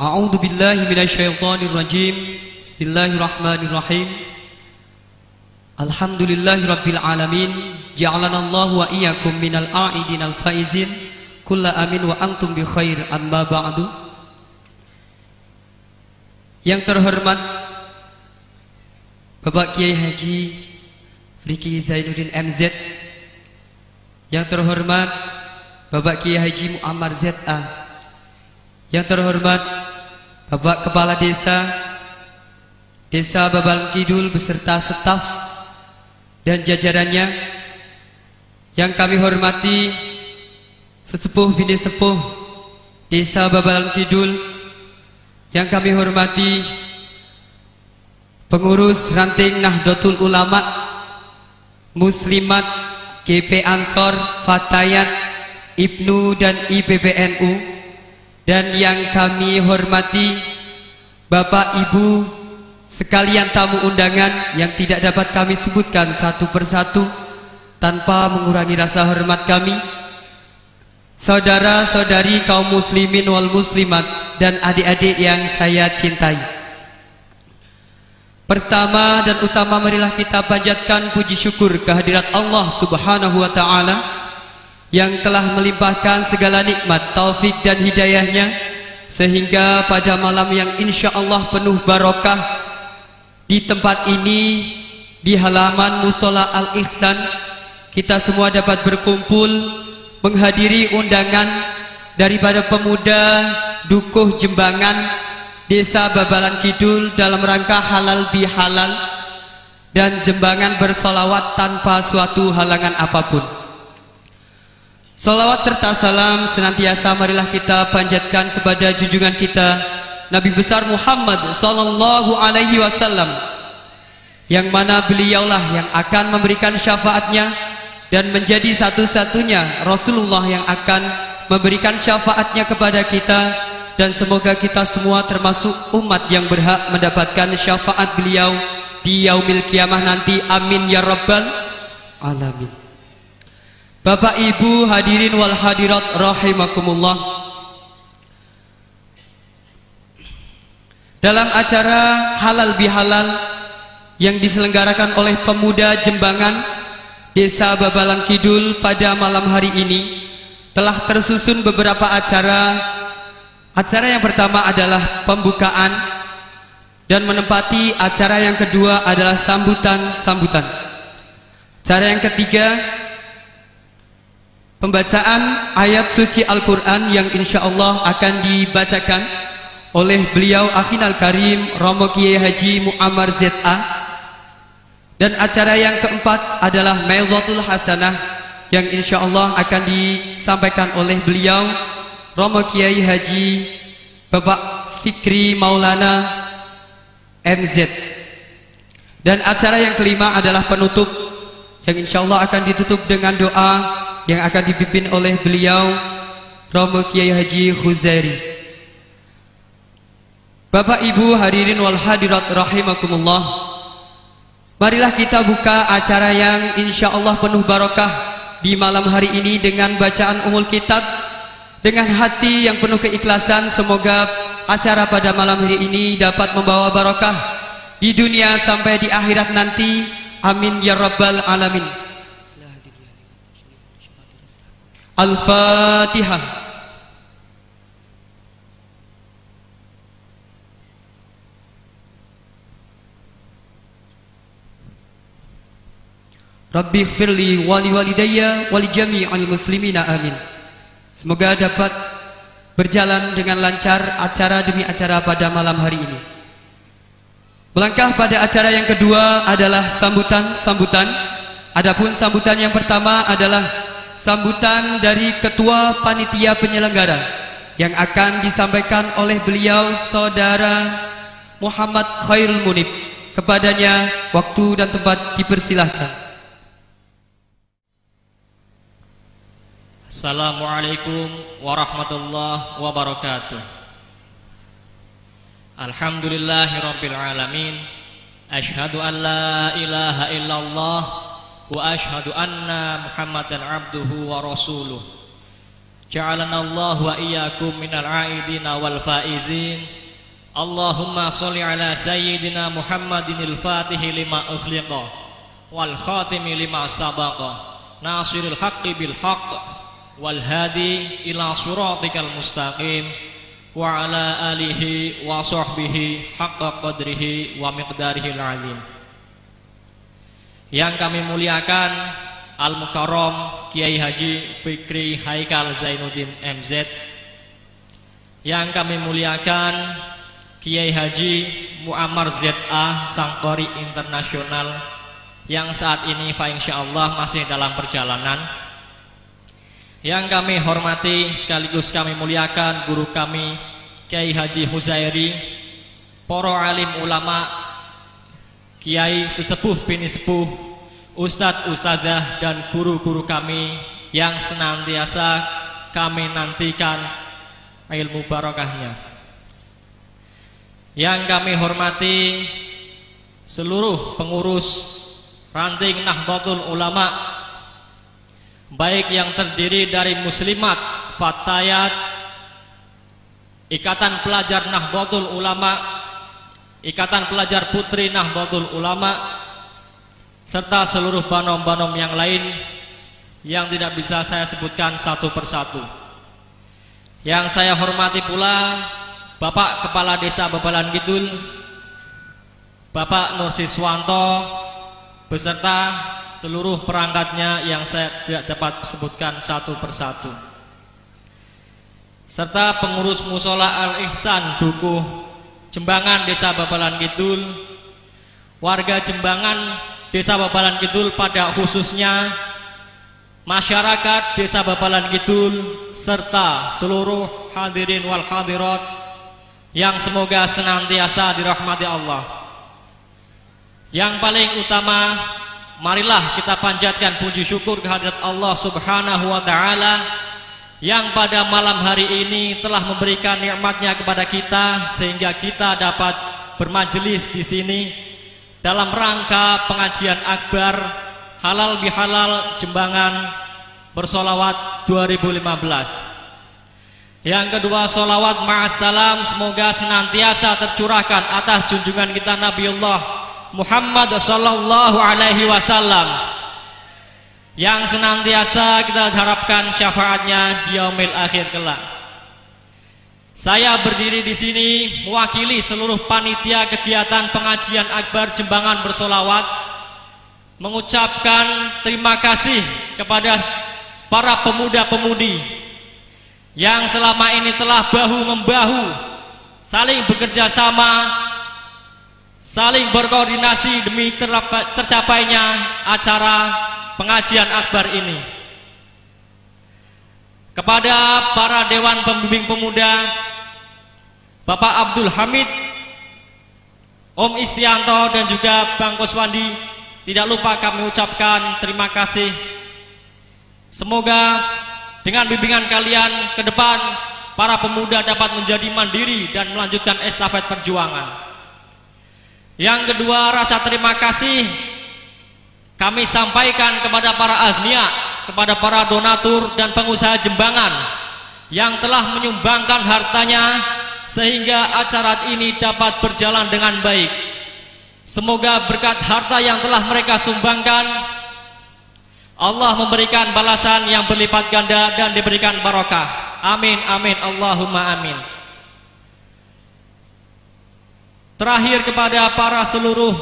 أعوذ بالله من الشيطان الرجيم بسم الله الرحمن الرحيم الحمد لله رب العالمين جعلنا الله وإياكم من الآعدين الفائزين كل أمين وأنتم بخير أما بعد Yang terhormat Bapak Kiai Haji Friki Zainuddin MZ Yang terhormat Bapak Kiai Haji Muammar ZA Yang terhormat Bapak Kepala Desa Desa Babal Kidul beserta staf dan jajarannya Yang kami hormati Sesepuh bini sepuh Desa Babal Kidul yang kami hormati pengurus ranting Nahdlatul Ulama Muslimat GP Ansor Fatayat Ibnu dan IPPNU dan yang kami hormati Bapak Ibu sekalian tamu undangan yang tidak dapat kami sebutkan satu persatu tanpa mengurangi rasa hormat kami Saudara-saudari kaum muslimin wal muslimat dan adik-adik yang saya cintai. Pertama dan utama marilah kita panjatkan puji syukur kehadirat Allah Subhanahu wa taala yang telah melimpahkan segala nikmat, taufik dan hidayahnya sehingga pada malam yang insya Allah penuh barokah di tempat ini di halaman musola Al-Ihsan kita semua dapat berkumpul menghadiri undangan daripada pemuda Dukuh Jembangan Desa Babalan Kidul dalam rangka halal bihalal dan Jembangan bersolawat tanpa suatu halangan apa pun. Salawat serta salam senantiasa marilah kita panjatkan kepada junjungan kita Nabi besar Muhammad sallallahu alaihi wasallam yang mana beliaulah yang akan memberikan syafaatnya dan menjadi satu-satunya Rasulullah yang akan memberikan syafaatnya kepada kita dan semoga kita semua termasuk umat yang berhak mendapatkan syafaat beliau di yaumil kiamah nanti. Amin ya rabbal alamin Bapak Ibu hadirin wal hadirat rahimakumullah dalam acara halal bihalal yang diselenggarakan oleh pemuda Jembangan Desa Babalan Kidul pada malam hari ini telah tersusun beberapa acara. Acara yang pertama adalah pembukaan dan menempati acara yang kedua adalah sambutan-sambutan. Cara yang ketiga pembacaan ayat suci Al-Qur'an yang insya Allah akan dibacakan oleh beliau Akhinal Karim Romo Kiai Haji Muammar ZA dan acara yang keempat adalah Maidhatul Hasanah yang insya Allah akan disampaikan oleh beliau Romo Kiai Haji Bapak Fikri Maulana MZ. Dan acara yang kelima adalah penutup yang insya Allah akan ditutup dengan doa yang akan dipimpin oleh beliau Romo Kiai Haji Khuzairi. Bapak Ibu hadirin wal hadirat rahimakumullah. Marilah kita buka acara yang insya Allah penuh barokah di malam hari ini dengan bacaan umul kitab dengan hati yang penuh keikhlasan semoga acara pada malam hari ini dapat membawa barokah di dunia sampai di akhirat nanti amin ya rabbal alamin Al-Fatihah. Rabbi firli wali walidayya wali jami'al muslimina amin. Semoga dapat berjalan dengan lancar acara demi acara pada malam hari ini. Melangkah pada acara yang kedua adalah sambutan-sambutan. Adapun sambutan yang pertama adalah sambutan dari ketua panitia penyelenggara Yang akan disampaikan oleh beliau saudara Muhammad Khairul Munib. Kepadanya waktu dan tempat dipersilahkan. Assalamualaikum warahmatullahi wabarakatuh. Alhamdulillahi rabbil alamin. Ashhadu an la ilaha illallah Anna muhammadan abduhu wa rasuluh جعلنا الله وإياكم من العائدين والفائزين. اللهم صل على سيدنا محمد الفاتح لما أخلق والخاتم لما سبق. ناصر الحق بالحق والهادي إلى صراطك المستقيم. وعلى آله وصحبه حق قدره ومقداره العظيم. Yang kami muliakan Al Mukarram Kiai Haji Fikri Haikal Zainuddin MZ yang kami muliakan Kiai Haji Muammar ZA Sangkori Internasional yang saat ini Pak Insya Allah masih dalam perjalanan. Yang kami hormati sekaligus kami muliakan guru kami Kiai Haji Huzairi Poro alim ulama Kiai sesepuh bini sepuh Ustadz ustazah dan guru-guru kami Yang senantiasa kami nantikan ilmu barokahnya. Yang kami hormati Seluruh pengurus Ranting Nahdlatul Ulama Baik yang terdiri dari muslimat Fatayat Ikatan Pelajar Nahdlatul Ulama Ikatan Pelajar Putri Nahdlatul Ulama serta seluruh banom-banom yang lain yang tidak bisa saya sebutkan satu persatu. Yang saya hormati pula Bapak Kepala Desa Babalan Kidul, Bapak Nur Siswanto beserta seluruh perangkatnya yang saya tidak dapat sebutkan satu persatu. Serta pengurus musola Al-Ihsan Dukuh Jembangan Desa Babalan Kidul. Warga Jembangan Desa Babalan Kidul pada khususnya Masyarakat Desa Babalan Kidul Serta seluruh hadirin wal hadirat Yang semoga senantiasa dirahmati Allah. Yang paling utama Marilah kita panjatkan puji syukur kehadirat Allah subhanahu wa ta'ala yang pada malam hari ini telah memberikan nikmatnya kepada kita sehingga kita dapat bermajelis di sini dalam rangka pengajian akbar halal bihalal jembangan bersolawat 2015 yang kedua solawat ma'assalam semoga senantiasa tercurahkan atas junjungan kita Nabiullah Muhammad sallallahu alaihi wasallam yang senantiasa kita harapkan syafaatnya di yaumil akhir kelak. Saya berdiri di sini mewakili seluruh panitia kegiatan pengajian akbar Jembangan bersolawat mengucapkan terima kasih kepada para pemuda-pemudi yang selama ini telah bahu membahu saling bekerja sama saling berkoordinasi demi tercapainya acara pengajian akbar ini. Kepada para dewan pembimbing pemuda Bapak Abdul Hamid Om Istianto dan juga Bang Koswandi tidak lupa kami ucapkan terima kasih. Semoga dengan bimbingan kalian ke depan para pemuda dapat menjadi mandiri dan melanjutkan estafet perjuangan. Yang kedua rasa terima kasih kami sampaikan kepada para agnia, kepada para donatur dan pengusaha jembangan yang telah menyumbangkan hartanya sehingga acara ini dapat berjalan dengan baik. Semoga berkat harta yang telah mereka sumbangkan Allah memberikan balasan yang berlipat ganda dan diberikan barokah. Amin amin Allahumma amin. Terakhir kepada para seluruh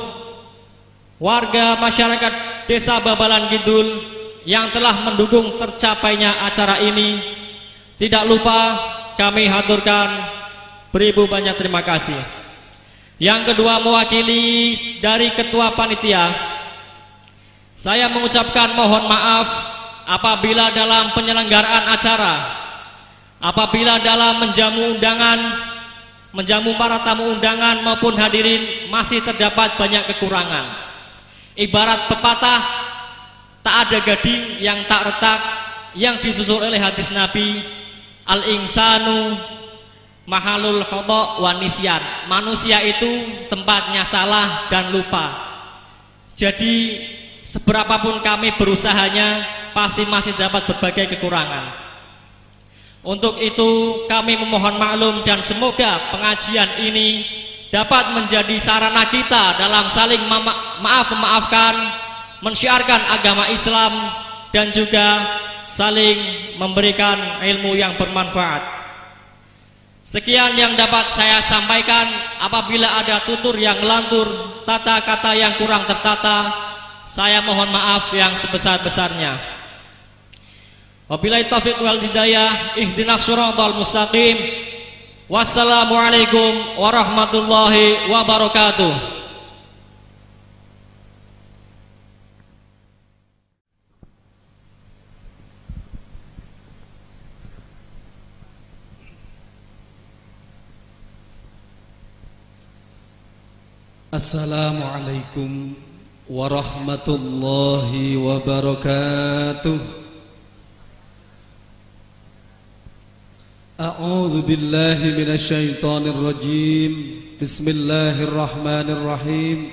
warga masyarakat Desa Babalan Kidul yang telah mendukung tercapainya acara ini. Tidak lupa kami haturkan beribu banyak terima kasih. Yang kedua mewakili dari ketua panitia saya mengucapkan mohon maaf apabila dalam penyelenggaraan acara apabila dalam menjamu undangan menjamu para tamu undangan maupun hadirin masih terdapat banyak kekurangan Ibarat pepatah tak ada gading yang tak retak yang disusul oleh hadis Nabi al insanu mahalul khoto wanisian manusia itu tempatnya salah dan lupa. Jadi seberapapun kami berusahanya pasti masih dapat berbagai kekurangan. Untuk itu kami memohon maklum dan semoga pengajian ini dapat menjadi sarana kita dalam saling maaf memaafkan, mensyiarkan agama Islam dan juga saling memberikan ilmu yang bermanfaat. Sekian yang dapat saya sampaikan apabila ada tutur yang melantur, tata kata yang kurang tertata, saya mohon maaf yang sebesar-besarnya. Wabillahi taufiq wal hidayah, ihdinas siratal mustaqim. Wassalamualaikum warahmatullahi wabarakatuh. Assalamualaikum warahmatullahi wabarakatuh أعوذ بالله من الشيطان الرجيم. بسم الله الرحمن الرحيم.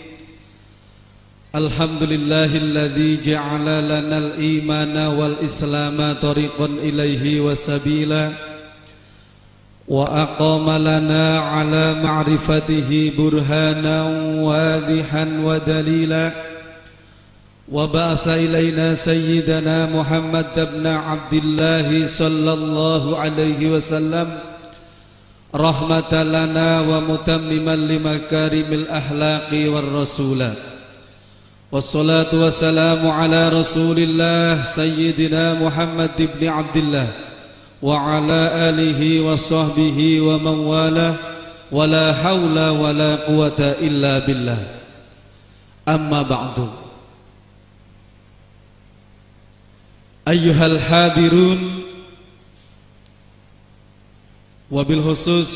الحمد لله الذي جعل لنا الإيمان والإسلام طريقا إليه وسبيلا وأقام لنا على معرفته برهانا واضحا ودليلا. وبعث إلينا سيدنا محمد بن عبد الله صلى الله عليه وسلم رحمة لنا ومتمما لمكارم الأخلاق والرسول. والصلاة والسلام على رسول الله سيدنا محمد بن عبد الله وعلى آله وصحبه ومن والاه ولا حول ولا قوة إلا بالله. أما بعد. Ayuhal hadirun. Wabil khusus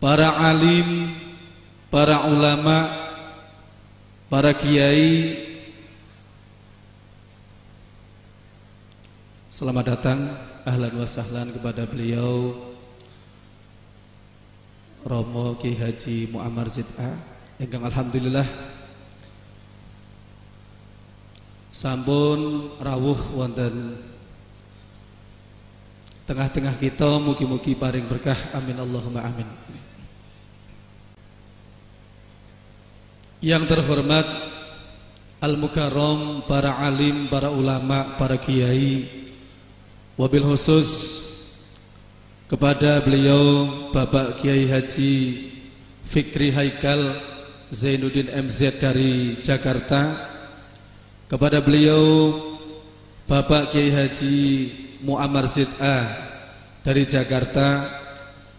Para alim Para ulama Para kiai Selamat datang Ahlan wa sahlan kepada beliau Romo Ki Haji Muammar Zid'a Yang Alhamdulillah sampun rawuh wonten. Tengah-tengah kita mugi-mugi paring berkah. Amin Allahumma amin. Yang terhormat Al-Mukarram, para alim, para ulama, para kiai Wabil khusus kepada beliau Bapak Kiai Haji Fikri Haikal Zainuddin MZ dari Jakarta kepada beliau Bapak Kiai Haji Muammar Zid'a dari Jakarta.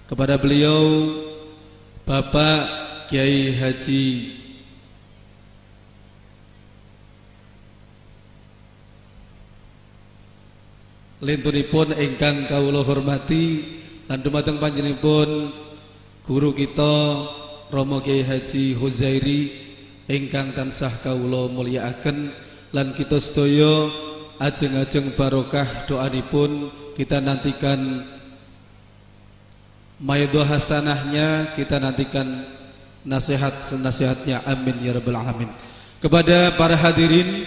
Kepada beliau Bapak Kiai Haji lintunipun ingkang kawula hormati lan dumateng panjenenganipun guru kita Romo Kiai Haji Huzairi ingkang tansah kawula mulyakaken lan kita sedaya ajeng-ajeng barokah doanipun kita nantikan maidho hasanahnya kita nantikan nasihat-nasihatnya amin ya rabbal alamin. Kepada para hadirin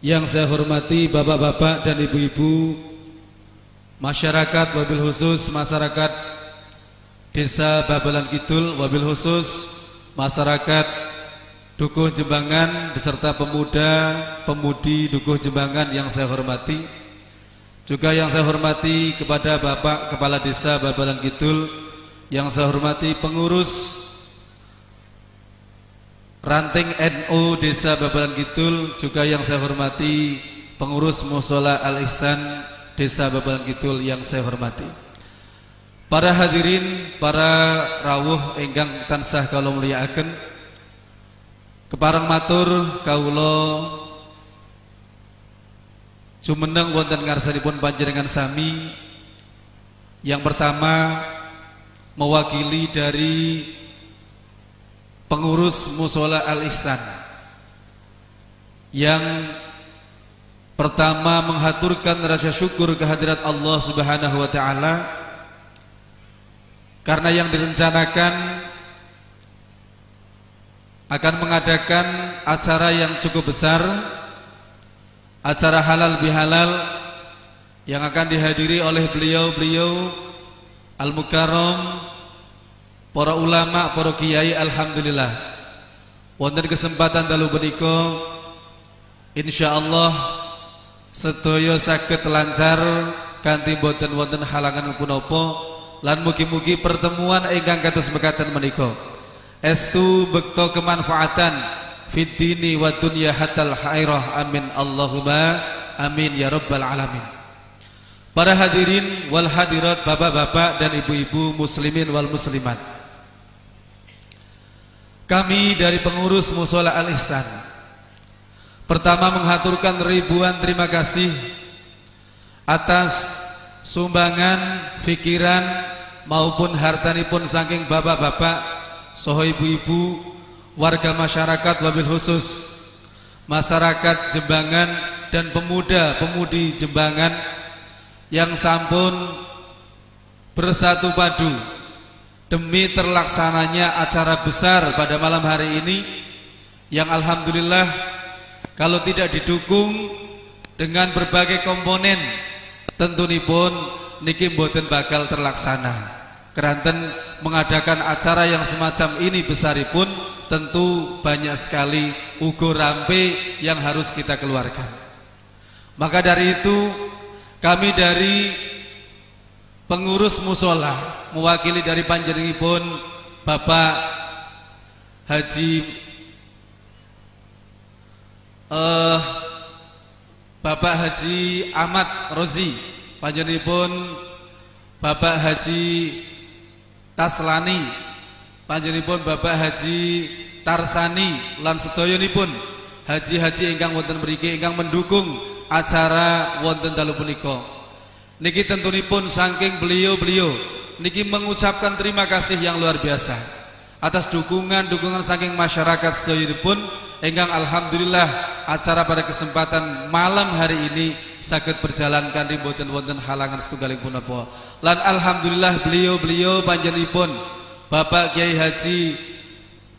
yang saya hormati bapak-bapak dan ibu-ibu Masyarakat wabil khusus masyarakat Desa Babalan Kidul wabil khusus masyarakat Dukuh Jembangan beserta pemuda, pemudi Dukuh Jembangan yang saya hormati Juga yang saya hormati kepada Bapak Kepala Desa Babalan Kidul Yang saya hormati pengurus Ranting NU Desa Babalan Kidul juga yang saya hormati pengurus Musola Al Ihsan Desa Babalan Kidul yang saya hormati. Para hadirin, para rawuh ingkang tansah kula mulyakaken. Keparang matur kawula. Jumeneng wonten ngarsanipun panjenengan sami. Yang pertama mewakili dari pengurus Musola Al-Ihsan. Yang pertama menghaturkan rasa syukur kehadirat Allah Subhanahu wa taala. Karena yang direncanakan akan mengadakan acara yang cukup besar acara halal bihalal yang akan dihadiri oleh beliau-beliau al-mukarram para ulama, para kiai alhamdulillah. Wonten kesempatan dalu punika insyaallah sedaya saged lancar kanthi boten wonten halangan punapa lan mugi-mugi pertemuan ingkang kados mekaten menika estu bekto kemanfaatan fid dini wa dunya hatal khairah. Amin Allahumma amin ya rabbal alamin. Para hadirin wal hadirat bapak-bapak dan ibu-ibu muslimin wal muslimat. Kami dari pengurus Musola Al-Ihsan. Pertama menghaturkan ribuan terima kasih Atas sumbangan, fikiran maupun hartanipun saking bapak-bapak Soho ibu-ibu Warga masyarakat wabil khusus Masyarakat Jembangan dan pemuda-pemudi Jembangan yang sampun bersatu padu demi terlaksananya acara besar pada malam hari ini yang alhamdulillah kalau tidak didukung dengan berbagai komponen tentu pun niki mboten bakal terlaksana keranten mengadakan acara yang semacam ini besaripun tentu banyak sekali ugo rampe yang harus kita keluarkan. Maka dari itu kami dari pengurus musola mewakili dari pun Bapak Haji uh, Bapak Haji Ahmad Rozi pun Bapak Haji Taslani pun Bapak Haji Tarsani lan pun haji-haji ingkang wonten mriki ingkang mendukung acara wonten dalu punika. Niki tentunipun saking beliau-beliau niki mengucapkan terima kasih yang luar biasa atas dukungan-dukungan saking masyarakat sedayapun ingkang alhamdulillah acara pada kesempatan malam hari ini sakit berjalan kanthi boten wonten halangan setunggalipun apa. Lan alhamdulillah beliau-beliau panjenenganipun Bapak Kiai Haji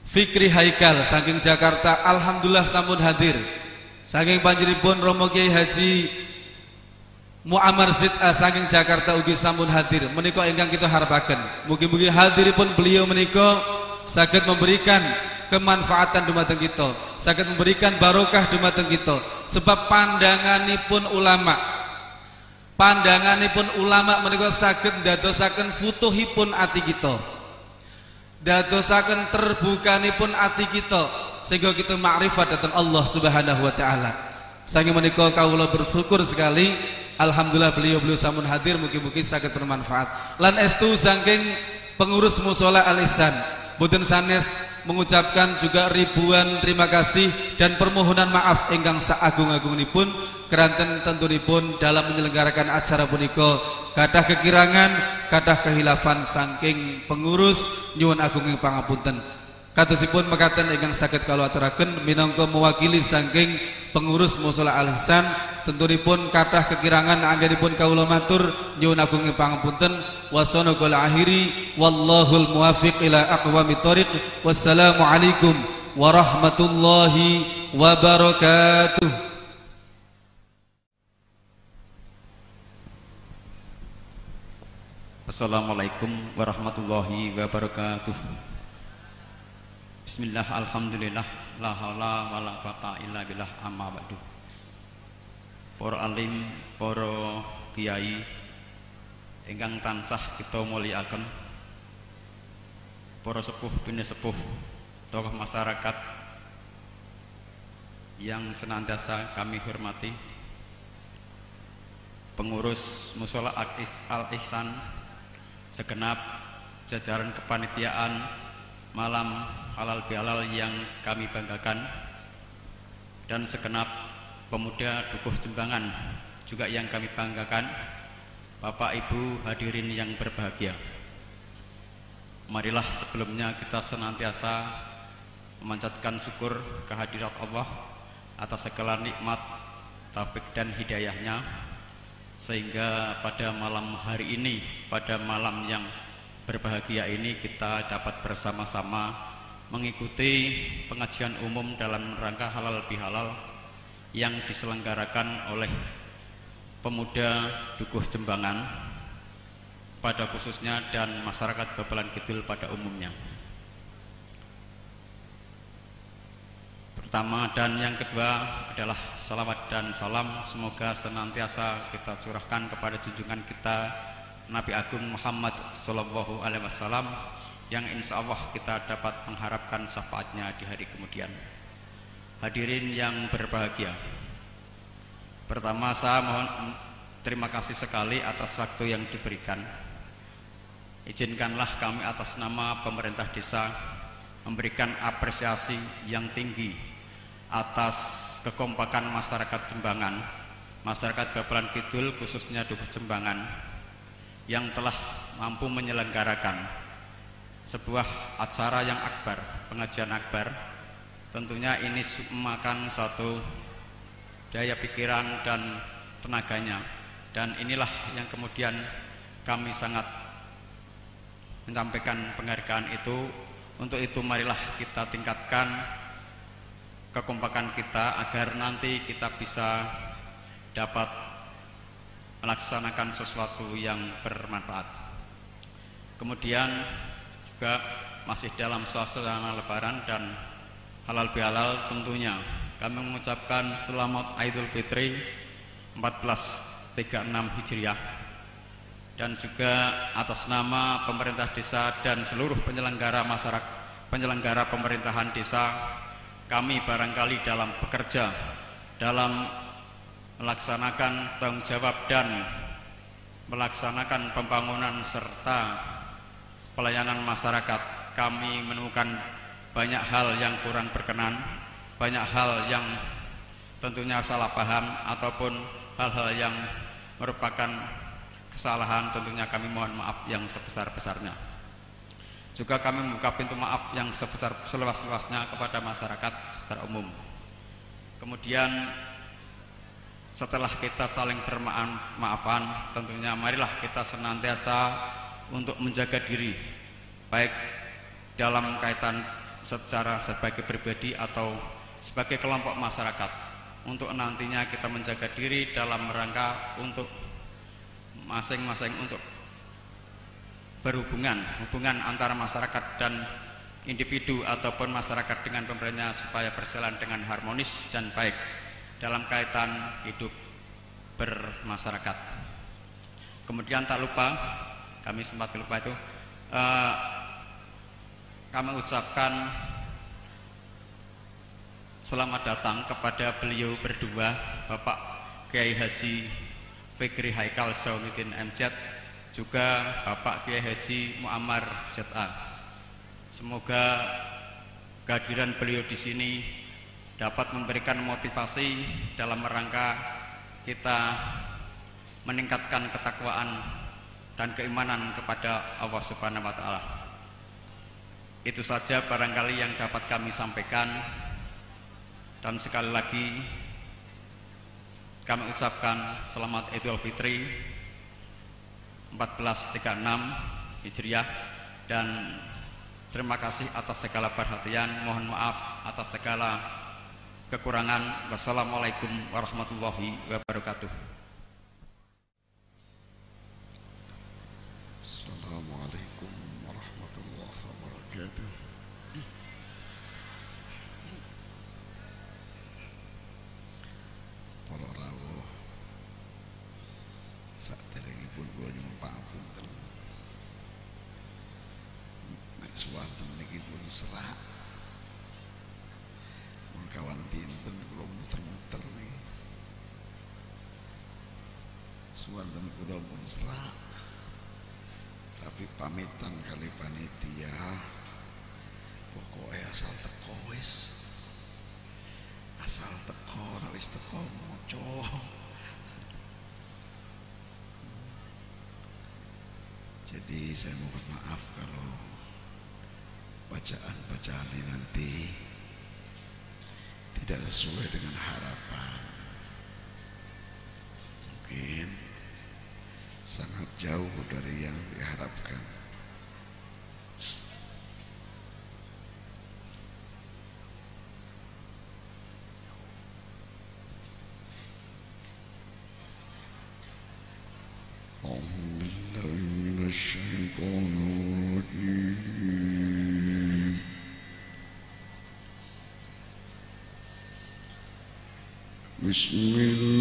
Fikri Haikal saking Jakarta alhamdulillah sampun hadir Saking panjenipun Romo Kiai Haji Muammar Zid'a saking Jakarta ugi sampun hadir. Menika ingkang kita harapaken. Mugi-mugi hadiripun beliau menika saged memberikan kemanfaatan dumateng kita, saged memberikan barokah dumateng kita. Sebab pandanganipun ulama pandanganipun ulama menika saged ndadosaken futuhipun ati kita. Dadosaken terbukanipun ati kita sehingga kita makrifat datang Allah Subhanahu wa taala. Sange menika kawula bersyukur sekali alhamdulillah beliau-beliau samun hadir mugi-mugi saged bermanfaat. Lan estu saking pengurus musola Al Ihsan Boten sanes mengucapkan juga ribuan terima kasih dan permohonan maaf ingkang saagung-agungipun keranten tentunipun dalam menyelenggarakan acara punika kadah kekirangan, kadah kehilafan saking pengurus nyuwun agung ing pangapunten. Katusipun mekaten ingkang saged kula aturaken minangka mewakili saking pengurus Musala Al Ihsan tentunipun kathah kekirangan anggenipun kawula matur nyuwun agung pangapunten kula akhiri wallahul muwaffiq ila aqwamit thoriq wassalamu alaikum warahmatullahi wabarakatuh. Assalamualaikum warahmatullahi wabarakatuh. Bismillah, Alhamdulillah, la haula wa la quwata illa billah amma ba'du. Para alim, para kiai ingkang tansah kita muliakan para sepuh bini sepuh tokoh masyarakat yang senantiasa kami hormati. Pengurus musola al-ihsan segenap jajaran kepanitiaan malam halal bihalal yang kami banggakan. Dan segenap pemuda dukuh Jembangan juga yang kami banggakan Bapak Ibu hadirin yang berbahagia. Marilah sebelumnya kita senantiasa memanjatkan syukur kehadirat Allah atas segala nikmat taufik dan hidayahnya. Sehingga pada malam hari ini pada malam yang berbahagia ini kita dapat bersama-sama mengikuti pengajian umum dalam rangka halal bihalal yang diselenggarakan oleh pemuda Dukuh Jembangan pada khususnya dan masyarakat Babalan Kidul pada umumnya. Pertama dan yang kedua adalah salawat dan salam semoga senantiasa kita curahkan kepada junjungan kita Nabi Agung Muhammad Sallallahu Alaihi Wasallam yang insya Allah kita dapat mengharapkan syafaatnya di hari kemudian. Hadirin yang berbahagia. Pertama saya mohon terima kasih sekali atas waktu yang diberikan. Izinkanlah kami atas nama pemerintah desa memberikan apresiasi yang tinggi atas kekompakan masyarakat Jembangan, masyarakat Babalan Kidul khususnya Dukuh Jembangan yang telah mampu menyelenggarakan sebuah acara yang akbar, pengajian akbar. Tentunya ini memakan satu daya pikiran dan tenaganya. Dan inilah yang kemudian kami sangat menyampaikan penghargaan itu. Untuk itu marilah kita tingkatkan kekompakan kita agar nanti kita bisa dapat melaksanakan sesuatu yang bermanfaat. Kemudian juga masih dalam suasana lebaran dan halal bihalal tentunya kami mengucapkan selamat Idul Fitri 1436 Hijriah. Dan juga atas nama pemerintah desa dan seluruh penyelenggara masyarakat penyelenggara pemerintahan desa kami barangkali dalam bekerja dalam melaksanakan tanggung jawab dan melaksanakan pembangunan serta pelayanan masyarakat kami menemukan banyak hal yang kurang berkenan banyak hal yang tentunya salah paham ataupun hal-hal yang merupakan kesalahan tentunya kami mohon maaf yang sebesar-besarnya. Juga kami membuka pintu maaf yang sebesar seluas-luasnya kepada masyarakat secara umum. Kemudian setelah kita saling bermaafan tentunya marilah kita senantiasa untuk menjaga diri baik dalam kaitan secara sebagai pribadi atau sebagai kelompok masyarakat untuk nantinya kita menjaga diri dalam rangka untuk masing-masing untuk berhubungan hubungan antara masyarakat dan individu ataupun masyarakat dengan pemerintahnya supaya berjalan dengan harmonis dan baik dalam kaitan hidup bermasyarakat. Kemudian tak lupa kami sempat lupa itu uh, kami ucapkan selamat datang kepada beliau berdua Bapak Kiai Haji Fikri Haikal Saumidin MZ juga Bapak Kiai Haji Muammar ZA. Semoga kehadiran beliau di sini dapat memberikan motivasi dalam rangka kita meningkatkan ketakwaan dan keimanan kepada Allah Subhanahu wa taala. Itu saja barangkali yang dapat kami sampaikan. Dan sekali lagi kami ucapkan selamat Idul Fitri 1436 Hijriah. Dan terima kasih atas segala perhatian. Mohon maaf atas segala kekurangan. Wassalamualaikum warahmatullahi wabarakatuh. Assalamualaikum warahmatullahi wabarakatuh suwanten niki pun serak kawan dinten kula muter-muter niki pun serak tapi pamitan kali panitia pokoknya asal teko wis. Asal teko ora wis teko moco. Jadi saya mohon maaf kalau bacaan-bacaan ini nanti tidak sesuai dengan harapan. Mungkin sangat jauh dari yang diharapkan. Bismillah.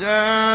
عجلنا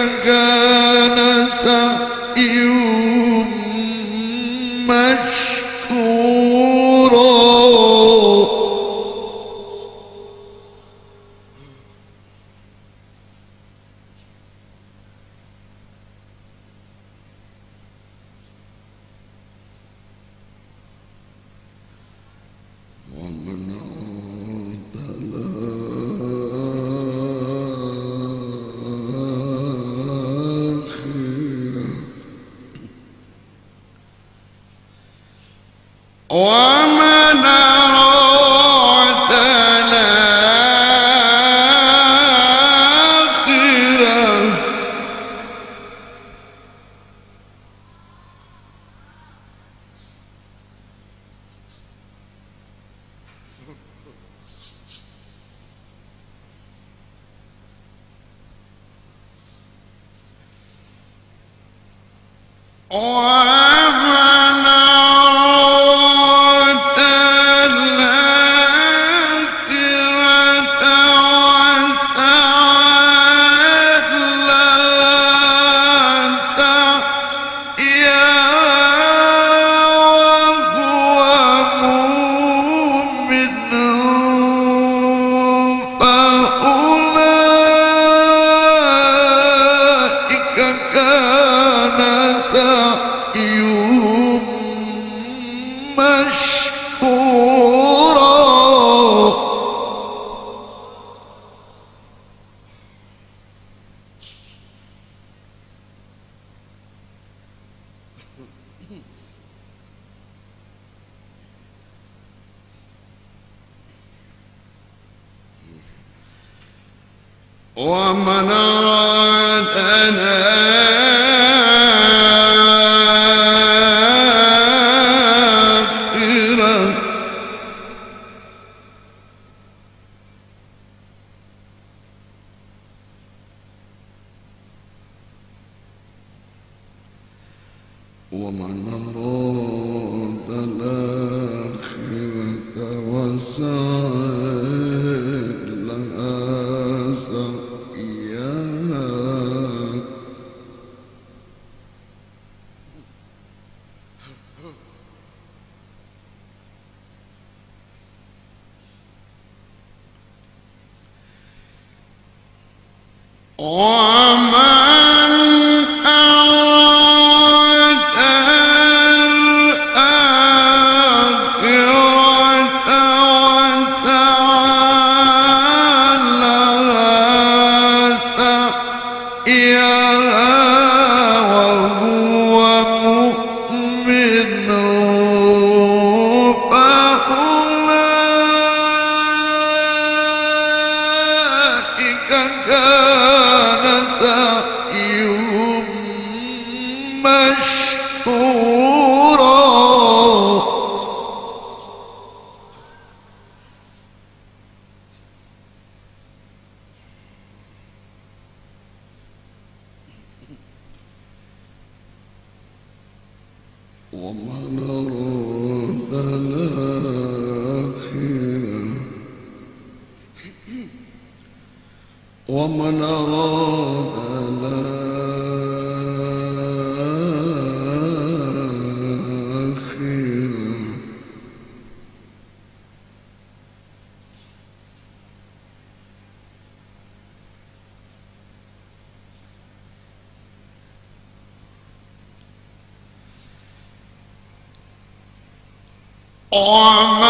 كان On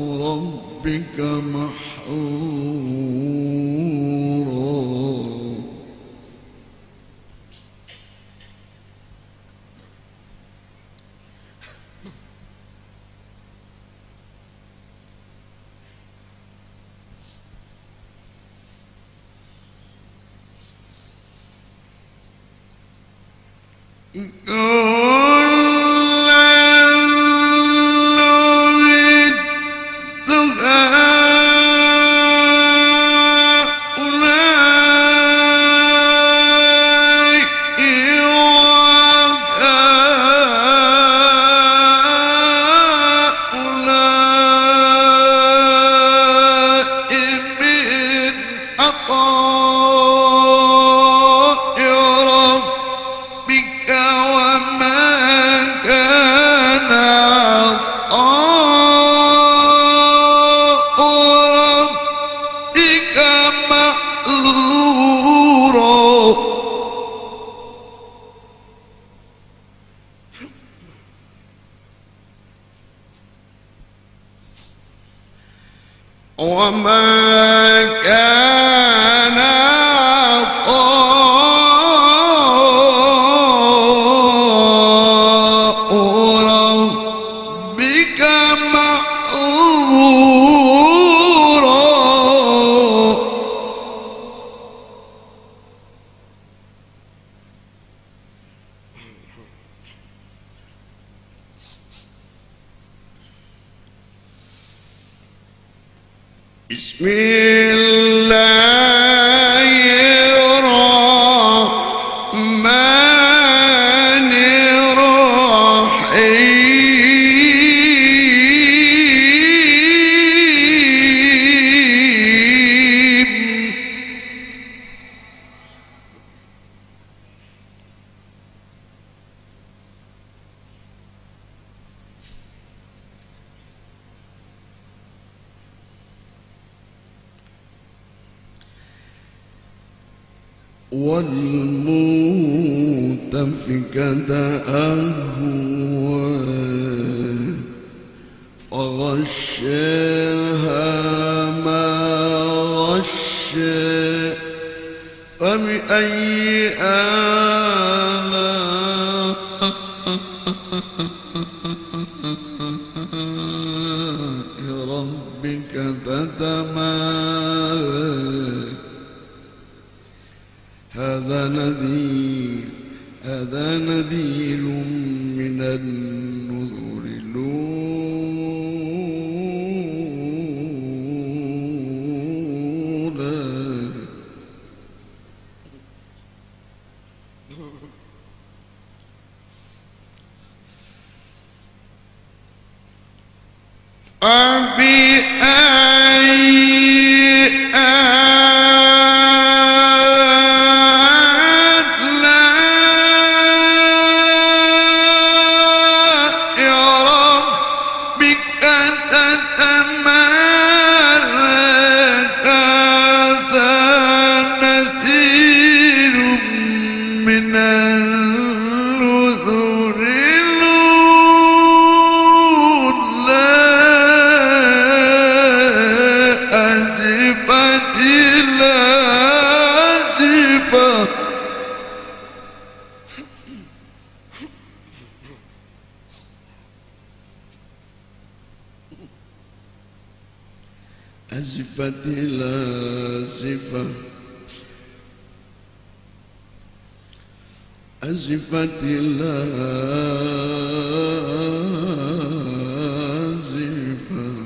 ربك محمد. الصفة لازفة أزفت الآزفة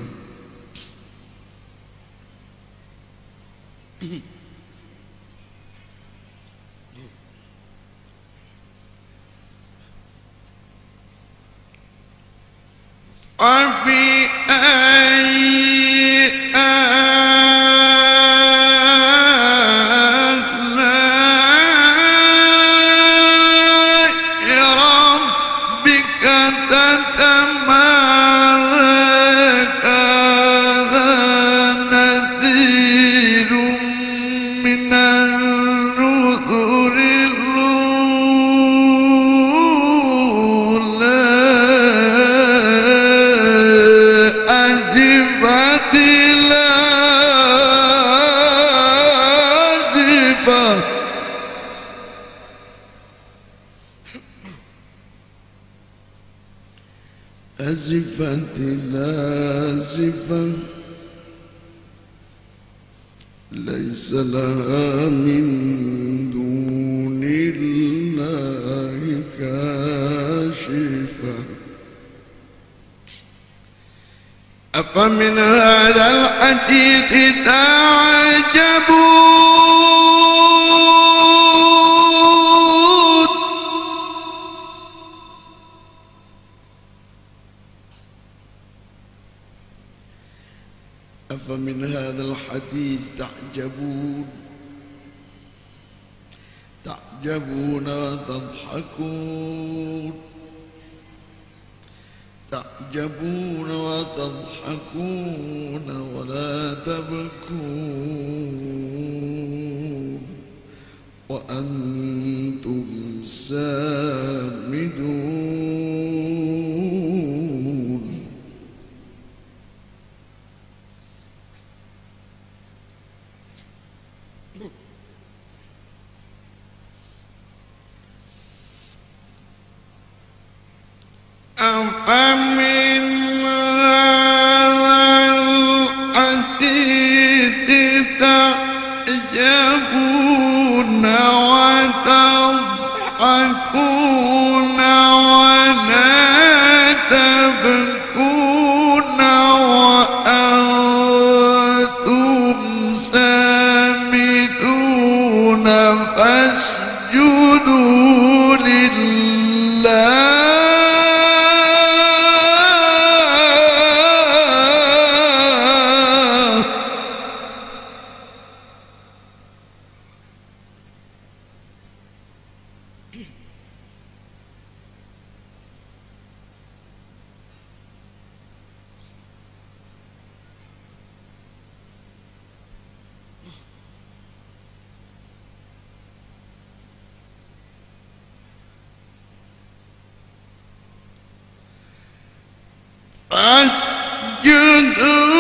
Ooh.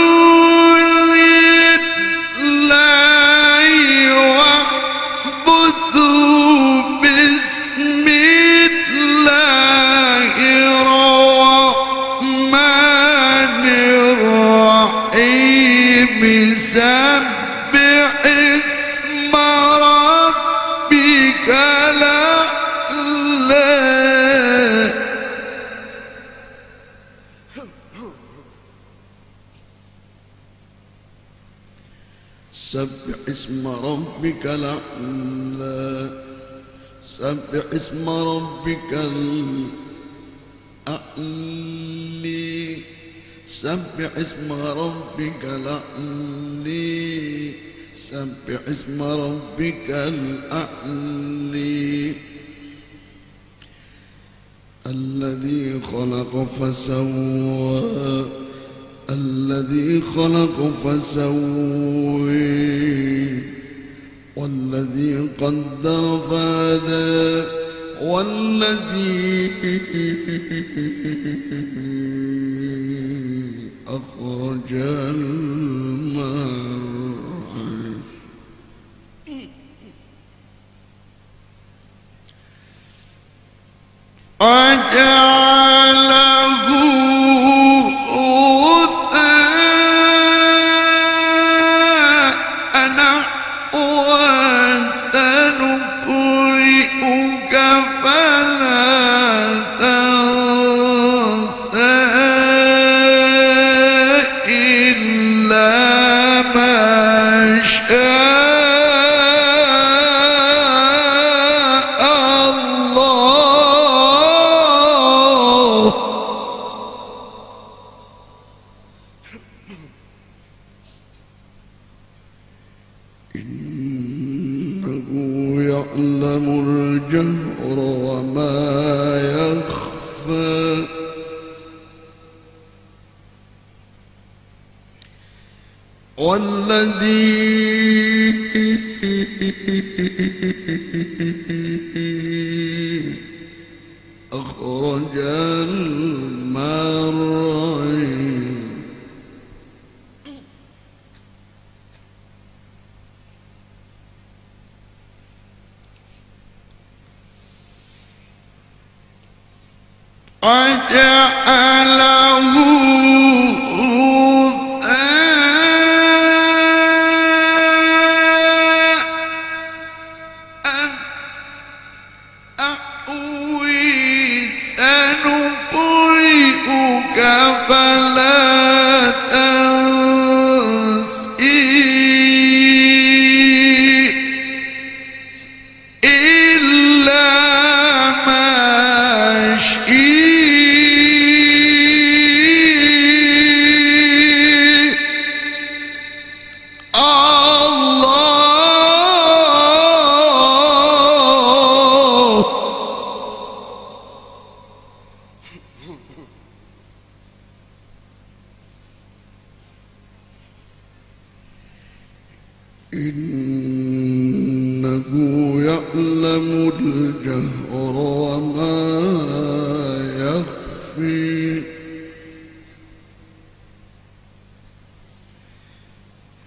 ربك الأعلى. سبح اسم ربك الأعلى. سبح اسم ربك الأعلى. سبح اسم ربك الأعلى. الذي خلق فسوى. الذي خلق فسوي والذي قدر فهدى والذي أخرج المرعى وجعل Mm.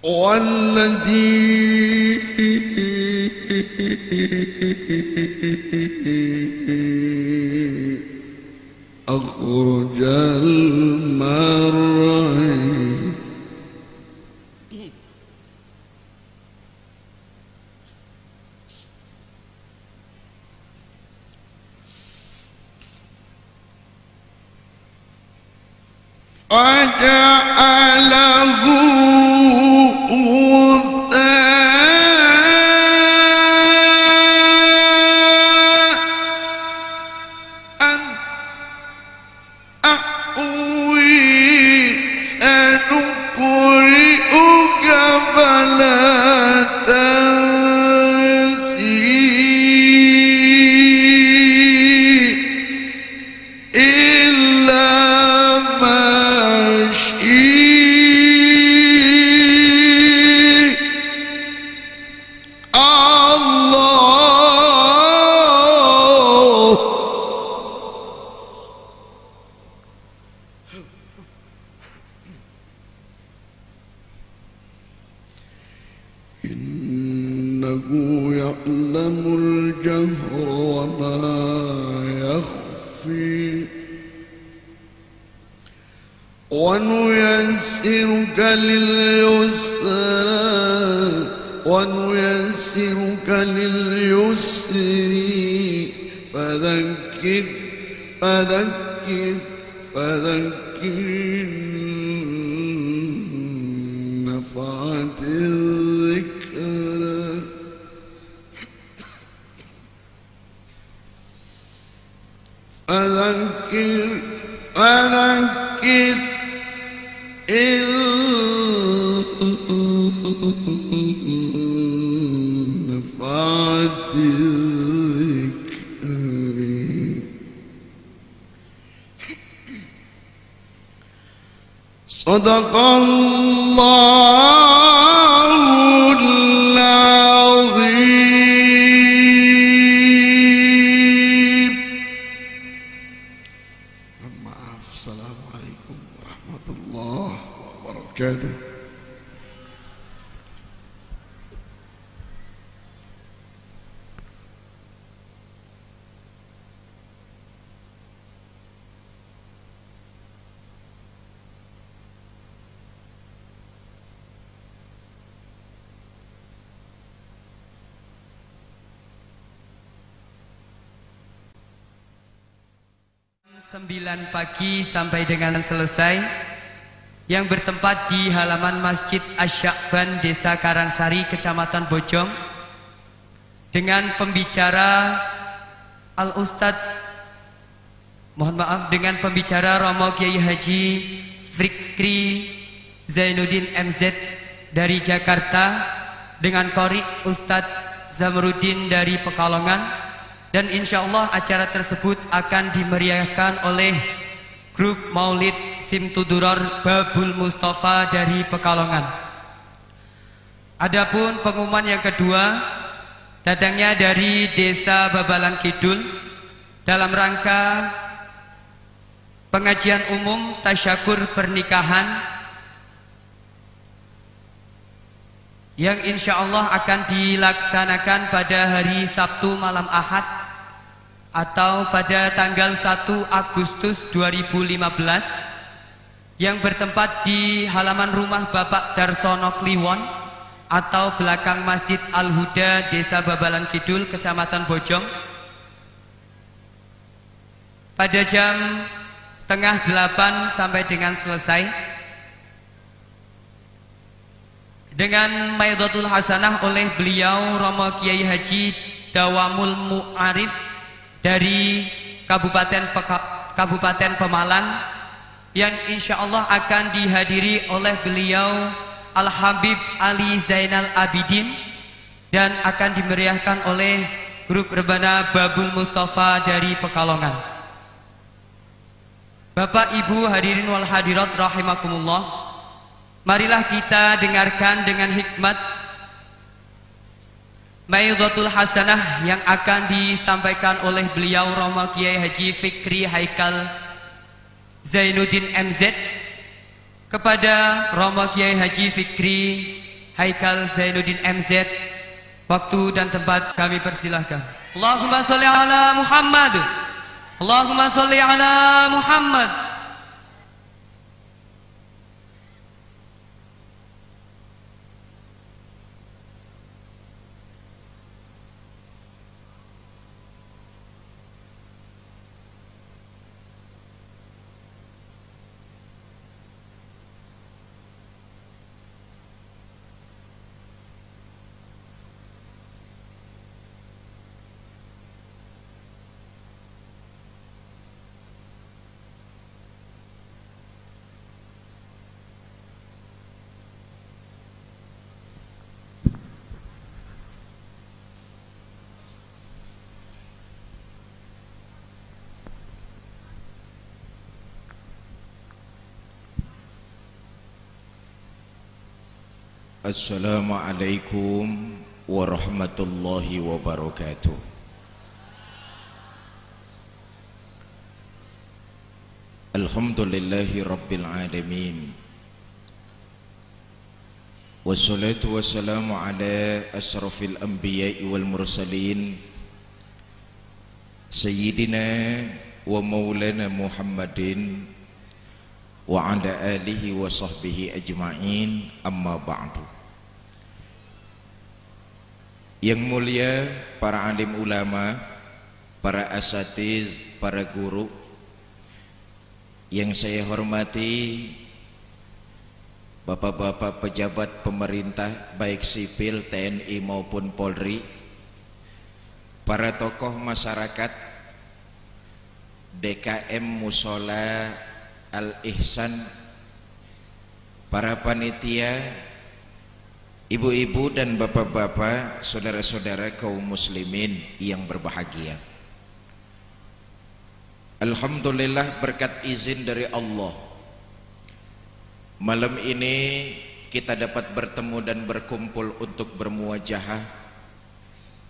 والذي أخرج المرعي 9 pagi sampai dengan selesai yang bertempat di halaman Masjid Asyakban Desa Karangsari Kecamatan Bojong dengan pembicara Al Ustad mohon maaf dengan pembicara Romo Kiai Haji Fikri Zainuddin MZ dari Jakarta dengan Kori Ustadz Zamrudin dari Pekalongan dan insya Allah acara tersebut akan dimeriahkan oleh grup Maulid Simtuduror Babul Mustafa dari Pekalongan. Adapun pengumuman yang kedua datangnya dari Desa Babalan Kidul dalam rangka pengajian umum tasyakur pernikahan yang insya Allah akan dilaksanakan pada hari Sabtu malam Ahad atau pada tanggal 1 Agustus 2015 yang bertempat di halaman rumah Bapak Darsono Kliwon atau belakang Masjid Al-Huda Desa Babalan Kidul Kecamatan Bojong pada jam setengah delapan sampai dengan selesai dengan Maidatul Hasanah oleh beliau Romo Kiai Haji Dawamul Mu'arif dari Kabupaten Peka, Kabupaten Pemalang yang insya Allah akan dihadiri oleh beliau Al Habib Ali Zainal Abidin dan akan dimeriahkan oleh grup rebana Babul Mustafa dari Pekalongan. Bapak Ibu hadirin wal hadirat rahimakumullah Marilah kita dengarkan dengan hikmat Maidhatul Hasanah yang akan disampaikan oleh beliau Roma Kiai Haji Fikri Haikal Zainuddin MZ kepada Roma Kiai Haji Fikri Haikal Zainuddin MZ waktu dan tempat kami persilahkan. Allahumma sholli ala Muhammad. Allahumma salli ala Muhammad Assalamualaikum warahmatullahi wabarakatuh Alhamdulillahi rabbil alamin Wassalatu wassalamu ala asrafil anbiya'i wal mursalin Sayyidina wa maulana Muhammadin wa ala alihi wa sahbihi ajma'in amma ba'du. Yang mulia para alim ulama, para asatiz, para guru Yang saya hormati Bapak-bapak pejabat pemerintah baik sipil, TNI maupun Polri Para tokoh masyarakat DKM Musola Al-Ihsan Para panitia Ibu-ibu dan bapak-bapak, saudara-saudara kaum muslimin yang berbahagia. Alhamdulillah berkat izin dari Allah. Malam ini kita dapat bertemu dan berkumpul untuk bermuajahah.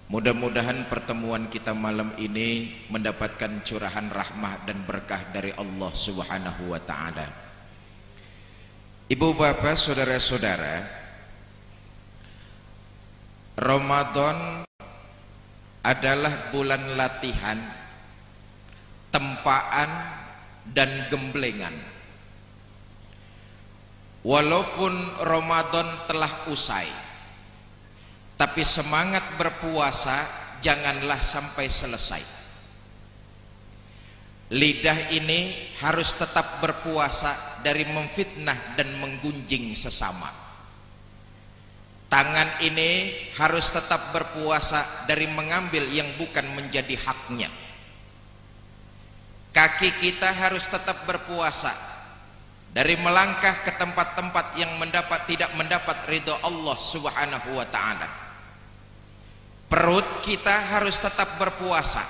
Mudah-mudahan pertemuan kita malam ini mendapatkan curahan rahmah dan berkah dari Allah Subhanahu wa taala. Ibu bapak, saudara-saudara, Ramadan adalah bulan latihan, tempaan dan gemblengan. Walaupun Ramadan telah usai, tapi semangat berpuasa janganlah sampai selesai. Lidah ini harus tetap berpuasa dari memfitnah dan menggunjing sesama. Tangan ini harus tetap berpuasa dari mengambil yang bukan menjadi haknya. Kaki kita harus tetap berpuasa dari melangkah ke tempat-tempat yang mendapat tidak mendapat ridho Allah Subhanahu wa taala. Perut kita harus tetap berpuasa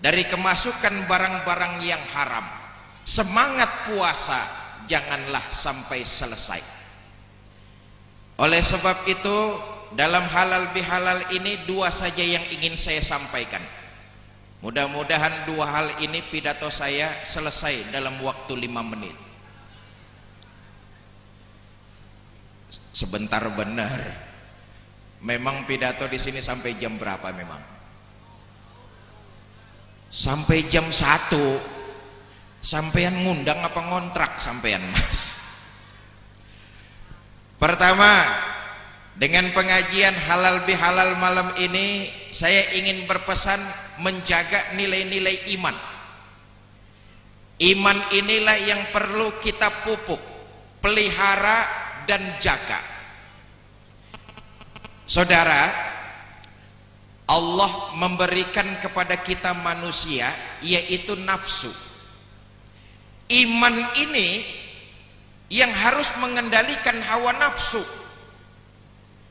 dari kemasukan barang-barang yang haram. Semangat puasa janganlah sampai selesai. Oleh sebab itu dalam halal bihalal ini dua saja yang ingin saya sampaikan. Mudah-mudahan dua hal ini pidato saya selesai dalam waktu lima menit. Sebentar benar. Memang pidato di sini sampai jam berapa memang? sampai jam 1 sampean ngundang apa ngontrak sampean mas? Pertama dengan pengajian halal bihalal malam ini saya ingin berpesan menjaga nilai-nilai iman. Iman inilah yang perlu kita pupuk pelihara dan jaga saudara Allah memberikan kepada kita manusia yaitu nafsu. Iman ini yang harus mengendalikan hawa nafsu.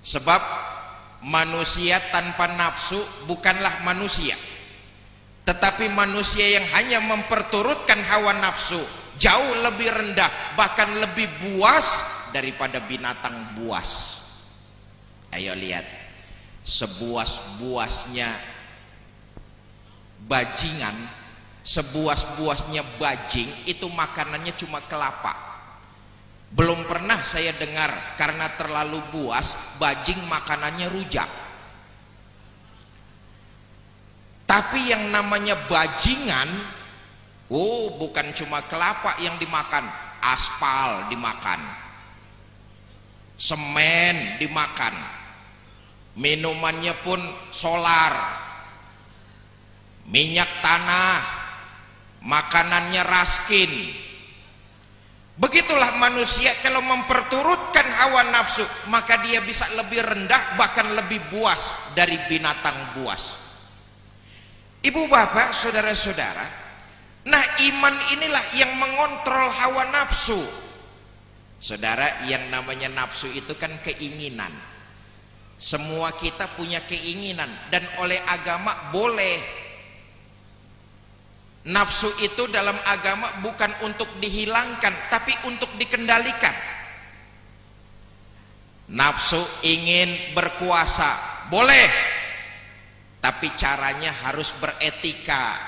Sebab manusia tanpa nafsu bukanlah manusia. Tetapi manusia yang hanya memperturutkan hawa nafsu jauh lebih rendah bahkan lebih buas daripada binatang buas ayo lihat. Sebuas-buasnya bajingan sebuas-buasnya bajing itu makanannya cuma kelapa. Belum pernah saya dengar karena terlalu buas bajing makanannya rujak. Tapi yang namanya bajingan oh bukan cuma kelapa yang dimakan aspal dimakan. Semen dimakan minumannya pun solar. Minyak tanah. Makanannya raskin. Begitulah manusia kalau memperturutkan hawa nafsu maka dia bisa lebih rendah bahkan lebih buas dari binatang buas. Ibu bapak saudara-saudara nah iman inilah yang mengontrol hawa nafsu. Saudara yang namanya nafsu itu kan keinginan semua kita punya keinginan dan oleh agama boleh. Nafsu itu dalam agama bukan untuk dihilangkan tapi untuk dikendalikan. Nafsu ingin berkuasa boleh. Tapi caranya harus beretika.